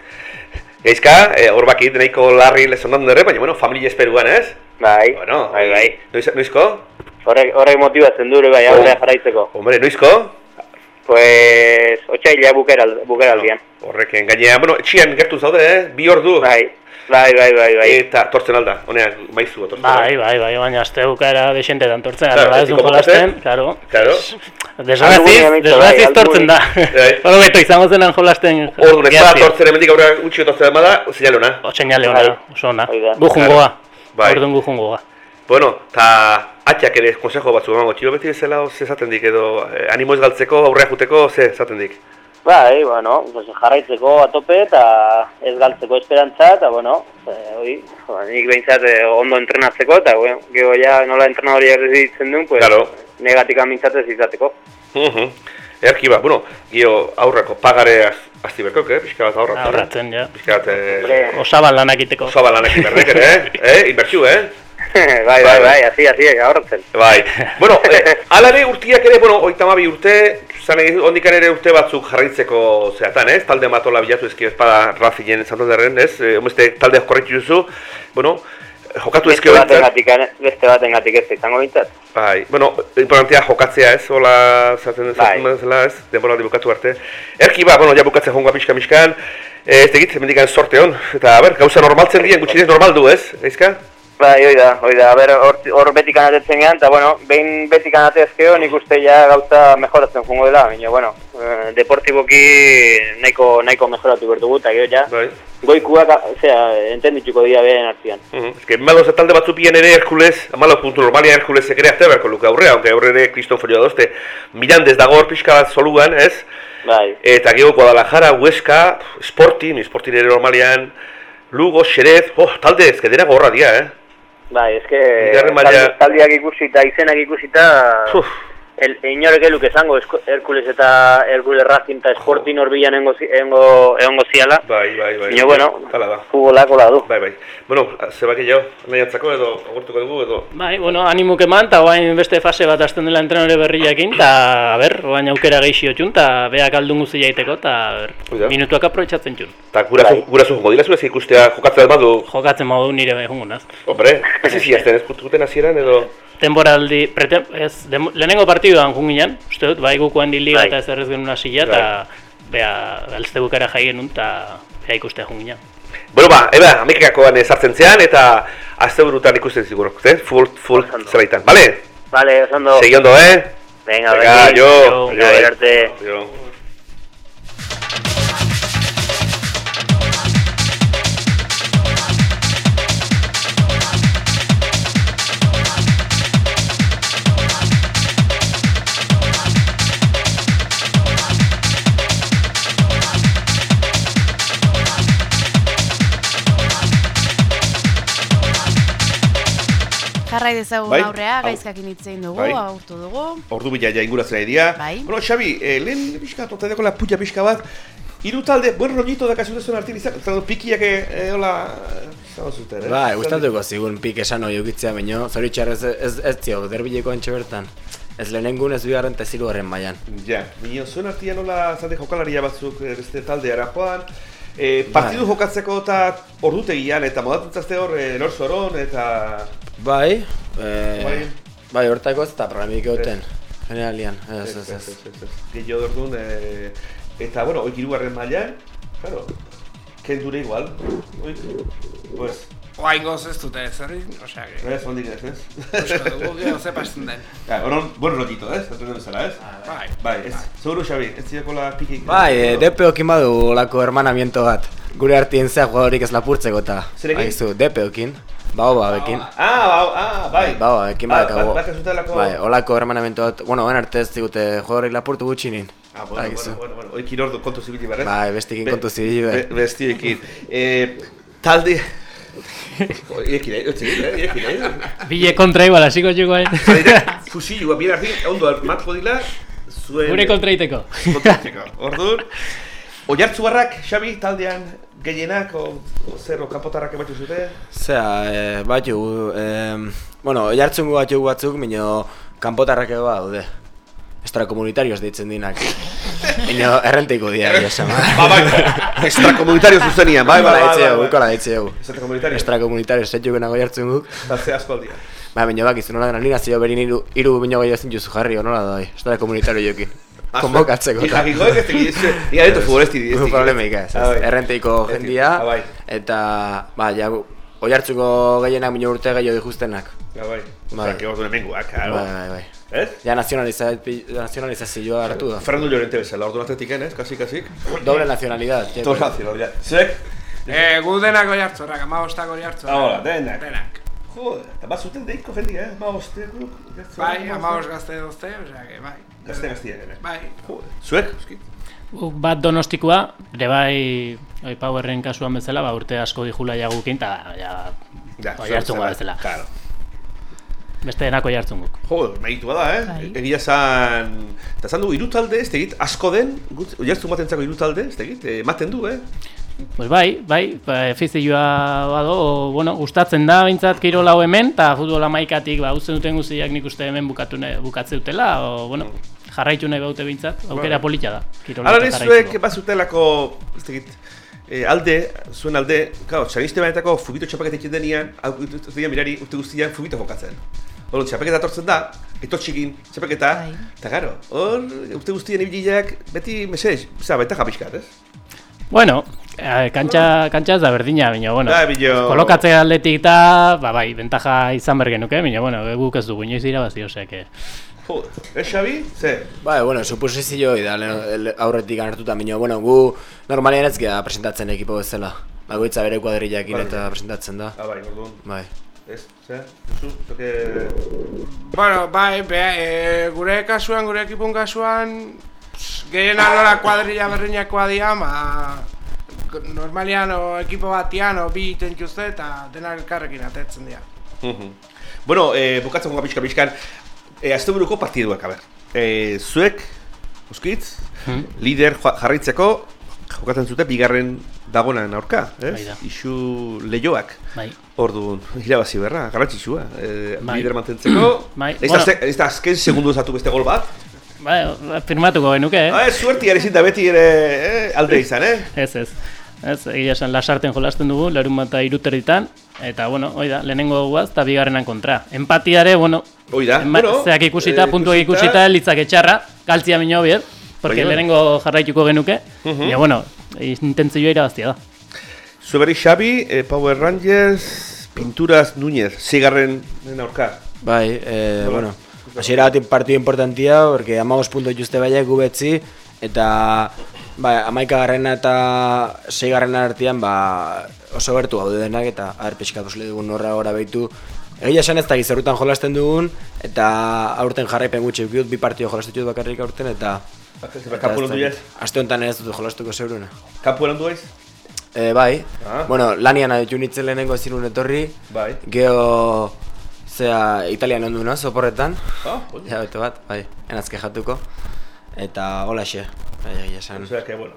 Geizka, eh, hor bakit nahiko larri lezonan dure, baina, bueno, familia esperuan, ez? Bai, Bueno, bai, bai. Noiz, noizko? Horrek, horrek motibatzen dure, bai, aurrea jarraitzeko. Hombre, noizko? Pues, otxaila bukera, bukeraldian. Horreken, gainea, bueno, etxian gertu zaude, eh? Bi ordu. Bai, Bai, bai, bai, bai. Eta tortzen alda, honean, maizu tortzen. Bai, bai, bai, baina azte bukaera desentetan tortzen, Claro, ez duen etiko jolasten, claro. Claro. Desgraziz, desgraziz bai, tortzen da. Bai. Horo beto izango zenan jolasten. Orduan, ez da tortzen hemendik aurrera gutxi tortzen bada, seinale ona. O, Seinale ona, Bai. oso ona. Hori da. Gu jungoa. Bai. Orduan gu jungoa. Bueno, eta atxak ere konsejo batzu emango, txilo beti bezala ze esaten dik edo eh, animo ez galtzeko, aurrea juteko, ze esaten dik. Bai, bueno, pues jarraitzeko atope eta ez galtzeko esperantza, eta bueno, eh, hori, jo, nik behintzat eh, ondo entrenatzeko, eta bueno, gero ja nola entrenadoriak ez ditzen duen, pues Claro. negatik amintzat ez izateko. Mhm. Erki ba, bueno, gio aurreko pagare az- azti berkok, eh? Pixka bat aurratzen. Aurratzen, ja. Pixka bat, eh, Osaban lanak iteko. oso balanak inberdek ere, eh? eh? Inbertxu, eh? bai, bai, Bai, bai, hasi, hasi, ahorratzen. Bai. Bueno, eh, ala ere urtiak ere, bueno, oita mabi urte, zan egin, ondikan ere urte batzuk jarraitzeko zeatan, ez? Talde matola bilatu ezki ezpada Racingen Santanderren, ez? E, Homeste, talde korrektu duzu, bueno, jokatu Beste ezkio bentzat. batengatik, beste batengatik ez izango bintzat. Bai, bueno, importantea jokatzea ez, hola zaten Bai. zaten zela ez, denbora bukatu arte. Erki ba, bueno, ja bukatzen joangoa pixka miskan, e, ez tegit, mendikan sorte hon, eta, a ber, gauza normaltzen dien, gutxinez normal du ez, eizka? Bai, hoi da, hoi da, ber, hor, hor betik anatetzen gehan, eta bueno, behin betik anatezkeo nik uste ja gauza mejoratzen jungo dela, baina, bueno, eh, deportiboki nahiko, nahiko mejoratu berdugu, eta gero ja, Bai. goikuak, osea, entendituko dira beren artean. Mhm. Ez que malo talde batzu pien ere Herkules, malo puntu normalia Herkulesek ere arte beharko luke aurrea, aunque aurre ere Kristoforio adoste, Mirandez dago hor pixka bat soluan, ez? Bai, Eta gero Guadalajara, Huesca, Sporting, Sporting ere normalian, Lugo, Xerez, oh, talde ezke dena gorra dira, eh? Bai, eske, Bigarren maila- taldeak ikusita, izenak ikusita, Uf, el, inorek eluk esango, Herkules eta Herkules Racing eta Sporting horbilan egongo, zi- egongo, egongo ziala, bai, bai, bai. baina, bueno, Hala da. futbolak hola du. Bai, bai. Bueno, zebak jo, nahi atzako edo agurtuko dugu edo... Bai, bueno, animuk eman, eta guain beste fase bat hasten dela entrenore berriakin, eta, a ber, guain aukera gehiago txun, eta beak aldun guzti jaiteko, eta, a ber, minutuak aprovechatzen txun. Eta guraso, Bai. guraso jongo dira zuez ikustea jokatzea badu... Jokatzen modu nire behungunaz. Hombre, ez iziazten ez putukuten hasieran edo... Temporaldi, prete, ez, dem, lehenengo partiduan junginan, uste dut, bai gukuan di liga Bai. eta ez errez genuen hasila, eta, bea, galzte bukara jai genuen, eta bea ikustea junginan. Bueno, ba, eba, amikakoan sartzen zean eta azte burutan ikusten ziguro, eh? Full, full zelaitan, bale? Vale, oso ondo. Segi ondo, eh? Venga, Venga, beti. jo, Jo, Venga, gero arte. jo. Jarrai dezagun Bai. aurrea, gaizkakin hitzein dugu, Bai. agurtu dugu. Ordu bila ja inguratzen ari dira. Bai. Bueno, Xabi, eh, lehen pixka, totadeko la puya pixka bat, hiru talde, buen rollito da kasu zuen artin izan, eta pikiak, eh, hola, izango zuten, eh? Bai, gustatuko zigun pik esan hori ukitzea baino, zoritxarrez ez, ez, zio, derbileko antxe bertan. Ez lehenengun ez bigarren eta zirugarren mailan. Ja, bino zuen artian nola zalde jokalaria batzuk eh, beste taldeara joan, eh, partidu jokatzeko eta ordutegian eta modatutzazte hor eh, lor zoron eta... Bai, e, Bai. bai, hortako ez eta programik egoten. Generalian, ez, ez, ez. Gehiago dordun, eh, eta bueno, oik irugarren mailan, claro, kenture igual, oik, pues, Oaingoz ez dute ez herri, osea, que... ez ondik ez, ez? Euskal dugu gero ze pasten den. Ja, horon, buen rollito, ez? Zaten bezala, ez? Bai. Bai, ez, seguro Xabi, ez zideko la pikik. Bai, e, depeokin badu olako hermanamiento bat. Gure artien zea jugadorik ez lapurtzeko eta. Zerekin? Aizu, depeokin, baobabekin. Ah, ba, ah, bai. Baobabekin Ah, badakago. Bat, bat zutelako... Bai, olako hermanamiento bat, bueno, ben arte ez digute jugadorik lapurtu gutxinin. Ah, bueno, Badakizu. bueno, bueno, bueno, oikin ordu kontu zibili berrez. Bai, bestekin Be- kontu zibili ber. be- Bestiekin. Eh, talde... Eh? Otzi, eh? Iekin, eh? Bile kontra igual, hasiko txukoen. Fusilua, bien ardin, ondo, matko dila, zuen... Gure kontraiteko. kontraiteko. Orduan, Oiartzu barrak, Xabi, taldean gehienak, o, o zer, o kanpotarrak ematxu zute? Zea, e, batu, e, bueno, jartzungu batu batzuk, mino kanpotarrak ego daude. Extrakomunitarios deitzen dinak. Mino errenteiko dira, egia esan. Ba, bai, extrakomunitario zuzenian, bai, bai, bai, bai, ukola deitzeu. Extrakomunitario. Extrakomunitarios zetxu genago jartzunguk. Eta ze asko aldia. Ba, baina bak, izan nola nina zio berin iru, iru bino gehiago ezin juzu jarri, nola da, extrakomunitario jokin. Konbokatzeko. Ez ditu futbolesti Ez problemik ez, bai. ez. Errenteiko Ez, jendia, ah, bai. eta, ba, ja, oi hartzuko gehienak mino urte gehiago dikustenak. Ja, bai. Bai. Claro. Bai, bai, bai. Ez? Ja nazionaliza, nazionalizazioa hartu da. Fernando Llorente bezala, ordu atletiken, ez? Kasi, kasi. Doble nazionalidad. ja. Todo nacionalidad. Zuek? Eh, gu denak oi hartzorrak, ama bostak oi hartzorrak. Ah, hola, denak. Denak. Joder, eta bat zuten deiko jendia, eh? Ma boste, Bai, ama bost gazte dozte, osea, que bai. Gazte gaztiak ere. Bai. Joder. Zuek? Guk bat donostikoa, ere bai, oi Powerren kasuan bezala, ba, urte asko dijula jagukin, eta ja, Ja, oi zuek hartzungo bezala. Claro. Beste denak oi hartzun guk. Joder, meritua da, eh? Bai. Egia zan... Eta zan du, irutalde, ez tegit, asko den, gut, oiartzun baten zako irutalde, ez tegit, eh, ematen du, eh? Pues bai, bai, ba, efizioa bado, bueno, gustatzen da bintzat kirol hau hemen, eta futbol amaikatik ba, uzten duten guztiak nik uste hemen bukatu ne, bukatze dutela, o, bueno, jarraitu nahi baute bintzat, aukera polita da. Kirola Hala eta ere zuek jarraitzeko. bazutelako, ez tegit, eh, alde, zuen alde, claro, txaniste baetako fubito txapaketa egiten denean, hau uste mirari, urte guztian fubito jokatzen. Hor, txapaketa atortzen da, etotxikin, txapaketa, Bai. eta garo, hor, urte guztien ibiliak, beti, mesez, za, baita japiskat, ez? Bueno, eh, kantxa, kantxa ez da berdina, baina, bueno, Da, bilo- kolokatze aldetik da, ba, bai, bentaja izan bergenuke, baina, bueno, guk ez dugu inoiz irabazi, osea, Joder, ez Xabi? Ze? Bai, bueno, suposizio da lehen- le- aurretik hartuta, baina, bueno, gu normalean ez gara presentatzen ekipo bezala. Bagoitza bere kuadrillakin eta presentatzen da. Ah, bai, orduan. Bai. Ez, ze? Zu, toke... Bueno, bai, be, e, gure kasuan, gure ekipun kasuan, pss, gehien alora kuadrilla berdinekoa dira, ba, normalian o ekipo batian o bi itentuzte eta denak elkarrekin atetzen dira. Mhm. bueno, eh, bukatzen goga pixka pixkan, eh, azte buruko partiduak, a ber. Eh, zuek, Euskitz, Hmm. lider jarraitzeko, jokatzen zute bigarren dagonan aurka, Bai ez? da. Isu lehioak. bai. Orduan, irabazi berra, garrantzitsua. Eh, Bai. Lider mantentzeko. Bai, Ez da, bueno. ez da azken segundu zatu beste gol bat. Bai, firmatuko genuke, eh? Ah, suerti ere da beti ere eh, alde izan, eh? Ez, ez. Ez, egia esan lasarten jolasten dugu, larun bat eta iruterritan, eta, bueno, hoi da, lehenengo guaz, eta bigarrenan kontra. Empatiare, bueno, Hoi da, enba- bueno, zeak ikusita, eh, puntuak ikusita- ikusita, litzak etxarra, galtzia minio bier, porque Bai, bai. lehenengo jarraituko genuke, Mhm. baina, bueno, intentzioa irabaztia da. Zuberri Xabi, eh, Power Rangers, Pinturas Núñez, zigarren aurka. Bai, eh, Nola? bueno, hasiera bat partidu importantia, porque amagos punto juste baiak gu betzi, eta ba, amaika garrena eta sei garrena artean ba, oso gertu gaude denak, eta pixka posle dugun horra gora behitu. Egia esan ez da gizerrutan jolasten dugun, eta aurten jarraipen gutxi dut, bi partido jolastu ditut bakarrik aurten, eta... Kapu landu dakit. ez? Aste honetan ez dut jolastuko zeuruna. Kapu landu ez? E, bai, Ah. bueno, lanian aditu nintzen lehenengo zirun etorri, Bai. geho, zea, italian ondu naz, oporretan, Ah, joder. ja, bete bat, bai, enazke jatuko, eta hola xe, egia esan. Osea, bueno,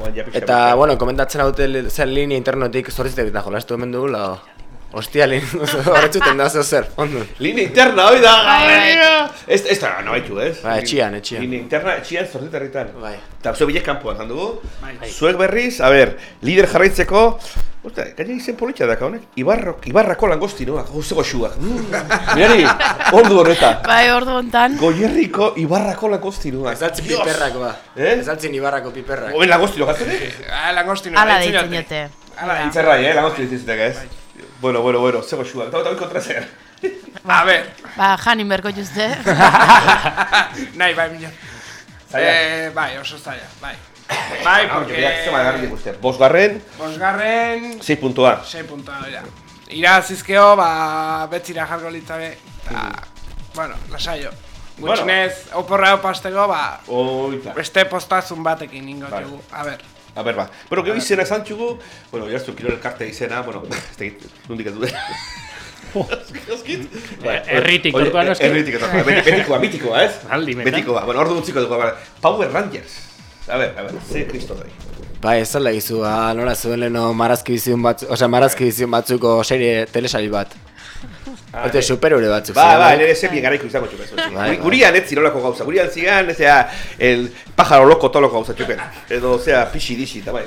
oan ja pixka Eta, bueno, komentatzen haute zen linea internetik zortzitek eta jolastu hemen dugula, Ostia, lin, horretzuten da zeo zer, ondun. Linea interna, hoi da, Bai, bai. galeria! Ez, ez da, no haitu, ez? Bai, etxian, etxian. Linea interna, etxian, zortziterritan. Bai. Eta zue bilek kanpoan, zan dugu? Bai. Zuek berriz, a ber, lider jarraitzeko, Osta, gaina izen politxa daka honek, Ibarro, Ibarrako langostinoak, gauzeko xuak. Mm. Mirari, ordu horreta. Bai, ordu hontan. Goierriko Ibarrako langostinoak. Ezaltzin Dios! piperrak, ba. Eh? Ezaltzin ibarrako piperrak. Oen langostino gatzen? Ah, langostino. Ala deitzen deitzen diote. jote. Ala. Itzerrai, eh, langostino ditzen ez? Bueno, bueno, bueno, zego xuak. Eta eta kontra zer. A ver, Ba, janin berko juzte. nahi, bai. Zaila. Eh, bai, oso zaila, bai. Bai, porque... Zema garri ikusten. Bosgarren, Bosgarren, 6 puntua. 6 punta dira. Irazizkeo, ba, betzira jarko litzabe, eta, bueno, lasaio. Bueno. Gutxinez, oporra opasteko, ba, Oita. beste postazun batekin ingo Bai. dugu. A ber, A ber, ba. Bueno, gero izena esan txugu, bueno, jartu kirol elkarte izena, bueno, ez tegit, nundik ez duen. Euskit? Eh, erritik, orduan, eske? Erritik, eta beti- betikoa, mitikoa, ez? Aldi, betan. Betikoa, bueno, ordu utziko dugu. Power Rangers. A ver, a ver, ze kristo doi. Bai, ez alda gizu, ba, nola zuen leheno marazki bizion batzu, osea, marazki bizion batzuko serie telesail bat. Ote superure batzuk. Ba, ziren, ba, bai. nire semi garaiko izango txupen. Bai, bai. Gurian ez zirolako gauza, gurian zigan, ez zera, el pájaro loko toloko gauza txupen. Edo, zera, pixi dixi, eta bai,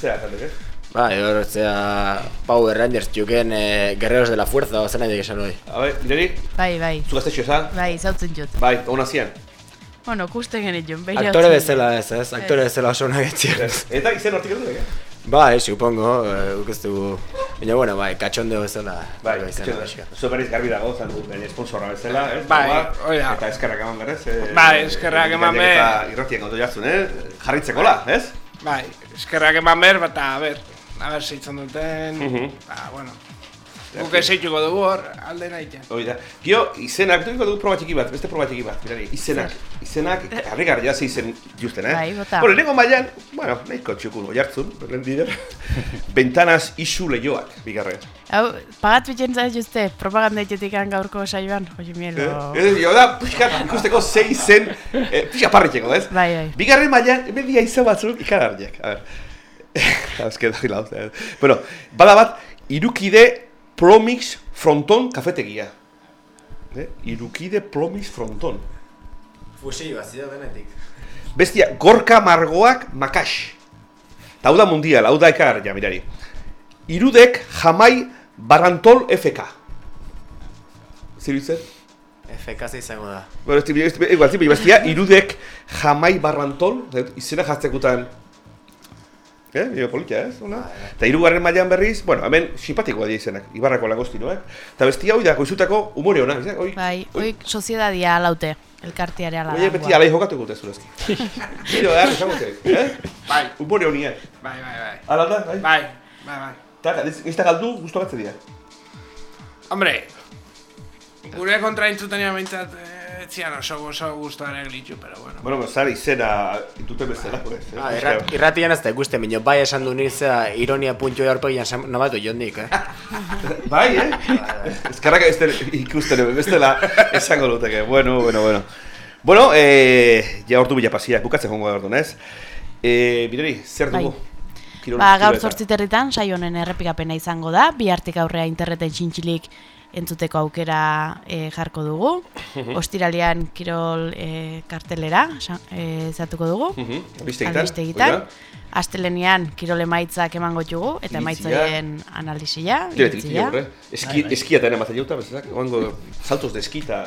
zera, zantek, eh? Bai, hor, zea, Power Rangers txuken eh, Guerreros de la Fuerza, ozen nahi esan hori. A ver, niri, Bai, bai. zu gaztetxo eza? Bai, zautzen jut. Bai, ona zian. Bueno, kusten genitxun, behira Aktore bezala ez, ez? Aktore bezala oso nahi etxien. Eta izen hortik edu, eh? Bai, supongo, eh, guk ez dugu... Baina, bueno, bai, katxondeo bezala. Bai, izan etxe da, da. pixka. Zo berriz garbi dago, zan du, bere esponsorra bezala, ez? Bai, Ba, hori da. Eta eskerrak eman berrez. eh, Bai, eskerrak eman gainek be. Eta irrotien kontu jartzen, eh? Jarritzeko ez? Bai, eskerrak eman behar, eta, a ber, a ber, zeitzen duten, Mhm. ba, bueno. Guk ezeituko dugu hor, alde nahi Hori da. Gio, izenak, dut dugu proba txiki bat, beste proba txiki bat, mirari, izenak, izenak, harri garria ze izen justen, eh? Bai, bota. Bueno, lehenengo mailan, bueno, nahiko txukun, oiartzun, lehen dider, Bentanaz isu lehioak, bigarren. Hau, pagatu bitzen zaiz juzte, propaganda itetik gaurko saioan, joi mielo. Eh, jo da, pixkat ikusteko ze izen, eh, pixka parritxeko, ez? Bai, bai. Bigarren mailan, hemen dia izan batzuk ikararriak, a ber. Euske da hilau, eh. Bueno, bada bat, irukide Promix Fronton kafetegia. Eh? Irukide Promix Fronton. Fusioa, zida denetik. Bestia, gorka margoak makax. Ta hau da mundial, hau da ikararria, mirari. Irudek jamai barantol FK. Zer ditzen? FKZ izango da. Bueno, ez igual, tibi, bestia, irudek jamai barrantol, izena jartzekutan, eh, nire politia, ez, hola? Eta hirugarren mailan berriz, bueno, hemen simpatikoa dira izenak, Ibarrako lagostinoek, eta bestia hoi da, goizutako umore hona, ez, oi? Bai, oik soziedadia alaute, elkarteare ala Oie, beti alai jokatu gute zurezki. Giro, eh, esango eh? Bai. Umore honia. Bai, bai, bai. Ala da, bai? Bai, bai, bai. Eta, ez da galdu, guztu batze dira. Hombre, gure kontra intzutenean behintzat, eh, etzian oso oso guztuaren glitzu, pero bueno. Bueno, pues, zara izena dituten bezala, pues. eh? Ah, irrat, irratian ez da ikuste, minio, bai esan du nizea ironia puntio jarpegian nabatu jondik, eh? Bai, eh? Eskarrak ez ikusten hemen bestela esango luteke. Bueno, bueno, bueno. Bueno, eh, ja ordu bila pasiak, bukatzen jongo da orduan, ez? Eh, Bireri, zer dugu? Kirol Ba, gaur zortziterritan, saio honen errepikapena izango da, bihartik aurrea interneten txintxilik entzuteko aukera e, jarko dugu. Ostiralean kirol e, kartelera sa- e, zatuko dugu. Mhm, albistegitan, Astelenean kirol emaitzak emango ditugu eta Iritzia. emaitzaien analizia, iritzia. horre. Eski, eskia eta ematen jauta, bezak, oango saltos de eskita.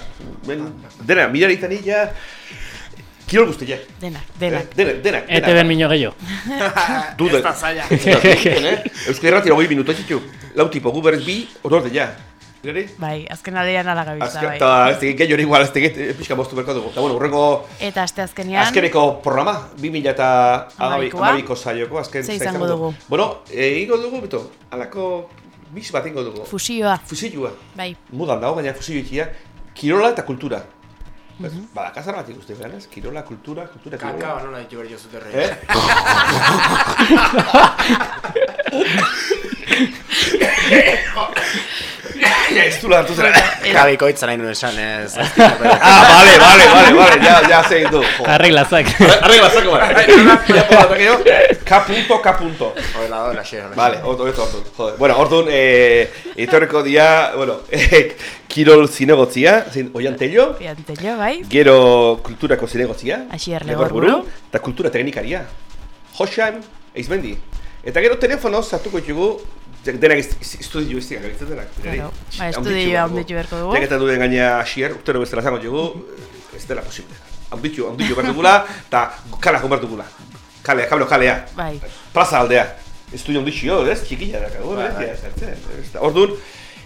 Ben, dena, miraritan illa, kirol guztiak. Denak, denak. Eh, denak, denak. Ete ben mino gehiago. Duda. Ez da zaila. eh? Euskal Herratia hogei minutu etxitu. Lau tipo, gu berez bi, ordu ja. Mirari? Bai, azken aldean ala gabiltza, bai. eta ez tegit gehiago igual, ez tegit pixka moztu berko dugu. Eta bueno, urrengo Eta aste azkenean, azkeneko programa, 2000 eta amabiko saioko, azken Ze saio izango dugu? Bueno, e, ingo dugu, bito, alako mix bat ingo dugu. fusioa, Fusilua. bai. Mudan dago, baina fusilua ikia, kirola eta kultura. Ez, Bada, kasar bat ikuste, ez? Kirola, kultura, kultura, Kaka, kirola. nola ditu behar jozuterre. Eh? Ez du hartu zera. Kabiko hitza nahi nuen esan, ez. Ah, vale, vale, vale, vale, ya, ya zein du. Arreglazak. Arregla, zako bara. Ya puedo, ataque yo. K punto, K punto. Hola, hola, xe, hola. Vale, ordu, ordu, ordu. Joder. Bueno, orduan, eh, etorreko dia, bueno, eh, kirol zinegotzia, zein oiantello, Piantello, bai. gero kulturako zinegotzia, Asier Legorburu, Legorburu. eta kultura teknikaria, Josan Eizmendi. Eta gero telefono sartuko ditugu, denak iz- iz- estudio iztiak gabitzen denak. Claro. Ba, estudioa handitu beharko dugu. Teketa duen gaina Asier, urtero bezala zango dugu, ez dela posible. Handitu, handitu behar dugula, eta joan behar dugula. Kalea, kablo kalea. Bai. Plaza aldea. Estudio handitxio, ez? Txikilla da, kago, Bai, ez da. Orduan,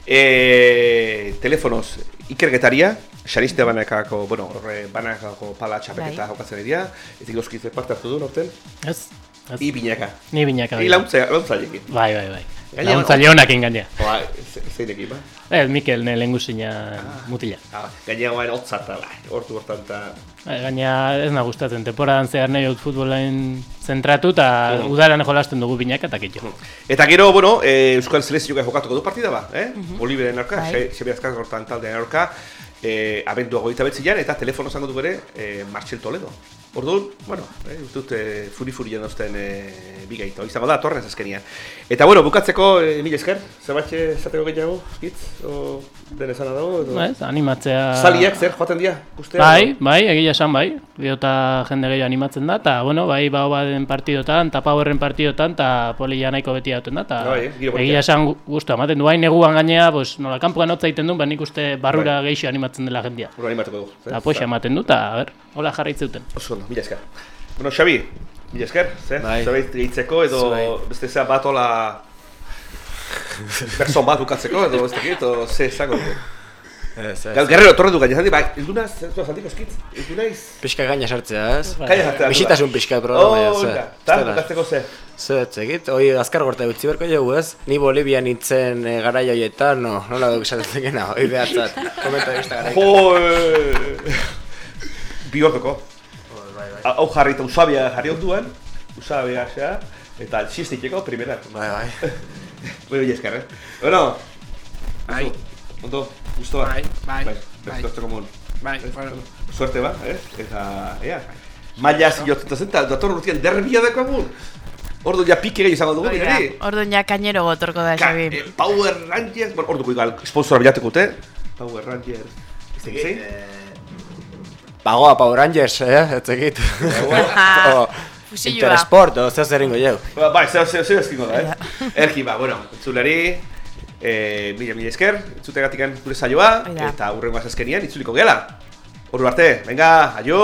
e, telefonoz ikerketaria, Xaniste banakako, bueno, horre banakako pala txapeketa Bai. jokatzen dira, ez iloskizte parte hartu du norten, Ez? Ez? i binaka. Ni binaka. I launtza, launtzaiekin. Bai, bai, bai. Laguntzaile honakin gainea. Ba, ze- zeinekin, ba? Ez, Mikel, ne lehengusina mutila. Ah, gaina guain hotza eta, ba, hortu hortan eta... Bai, Gaina ez na gustatzen, temporadan zehar nahi dut futbolain zentratu eta udaran jolasten dugu binaka eta kitxo. Eta gero, bueno, e, Euskal Selezioak jokatuko du partida ba, eh? Boliveren aurka, Bai. Xabi Azkar hortan taldean aurka, e, abendua goita betzian, eta telefono zango du bere, e, Martxel Toledo. Orduan, bueno, eh, uste dut e, furi-furi janozten e, bigaito, izango da, torrez azkenian. Eta, bueno, bukatzeko, e, mila esker, zebatxe esateko gehiago, hitz, o den esana dago, edo... Ez, animatzea... Zaliak, zer, joaten dira, ustea? Bai, bai, egia esan bai. Biota jende gehiago animatzen da, eta, bueno, bai, bau baden partidotan, eta powerren partidotan, eta polia nahiko beti dauten da, eta Bai, egia esan gu- gustua ematen du, bai, neguan gainea, pues, nola, kanpoan hotza egiten du, ba, nik uste barrura Bai. gehiago animatzen dela jendia. Hora animatuko dugu. Eta poxa ematen du, eta, a ber, hola jarraitzeuten. Oso mila esker. Bueno, Xabi, Mila esker, ze? Bai. Zerbait gehitzeko edo Zuei. beste zea batola... Person bat ukatzeko edo ez dakit, edo ze esango dute. Ez, ez. Gal, Guerrero, torre du gaina, zati, bai, ez duna, ez duna zantiko eskitz, ez duna iz... Pixka gaina sartzea, ez? Kaia jartzea. Bisitasun pixka programa, ja, Oh, ze. eta, eta, Zera. bukatzeko ze. Ze, egit, hoi azkar gorta utzi berko dugu, ez? Ni Bolivian itzen e, gara joietan, no, nola duk esaten gena, hoi behatzat, komentarista gara. Jo, eh, bi horpeko. Hau jarri eta usabia jarri onduan, usabia xea, eta txistikeko primera. Bai, bai. Bueno, mila esker, eh? Bueno, Bai, ondo, gustoa. bai, bai, Bai, bai, bai, bueno, Suerte ba, eh? Eta, ea, maila zilotzen zen, eta dator urtean derbia dako amun. Ordu ja pike gehi izango dugu, nire. Orduan ja kainero gotorko da, Ka- Xabi. eh, Power Rangers, bueno, orduko igual, sponsora bilatuko dute. Power Rangers. Ez dakit zein? Pagoa Power Rangers, eh? Ez egit. O, Fusilloa. Interesport, o zer zer ingo jau. Ba, bai, zeo, zeo, zeo eskingo da, eh? Erki, ba, bueno, entzulari, eh, mila, mila esker, entzutegatikan gure saioa, da. eta hurrengo azazkenian itzuliko gela. Ordu arte, venga, aio!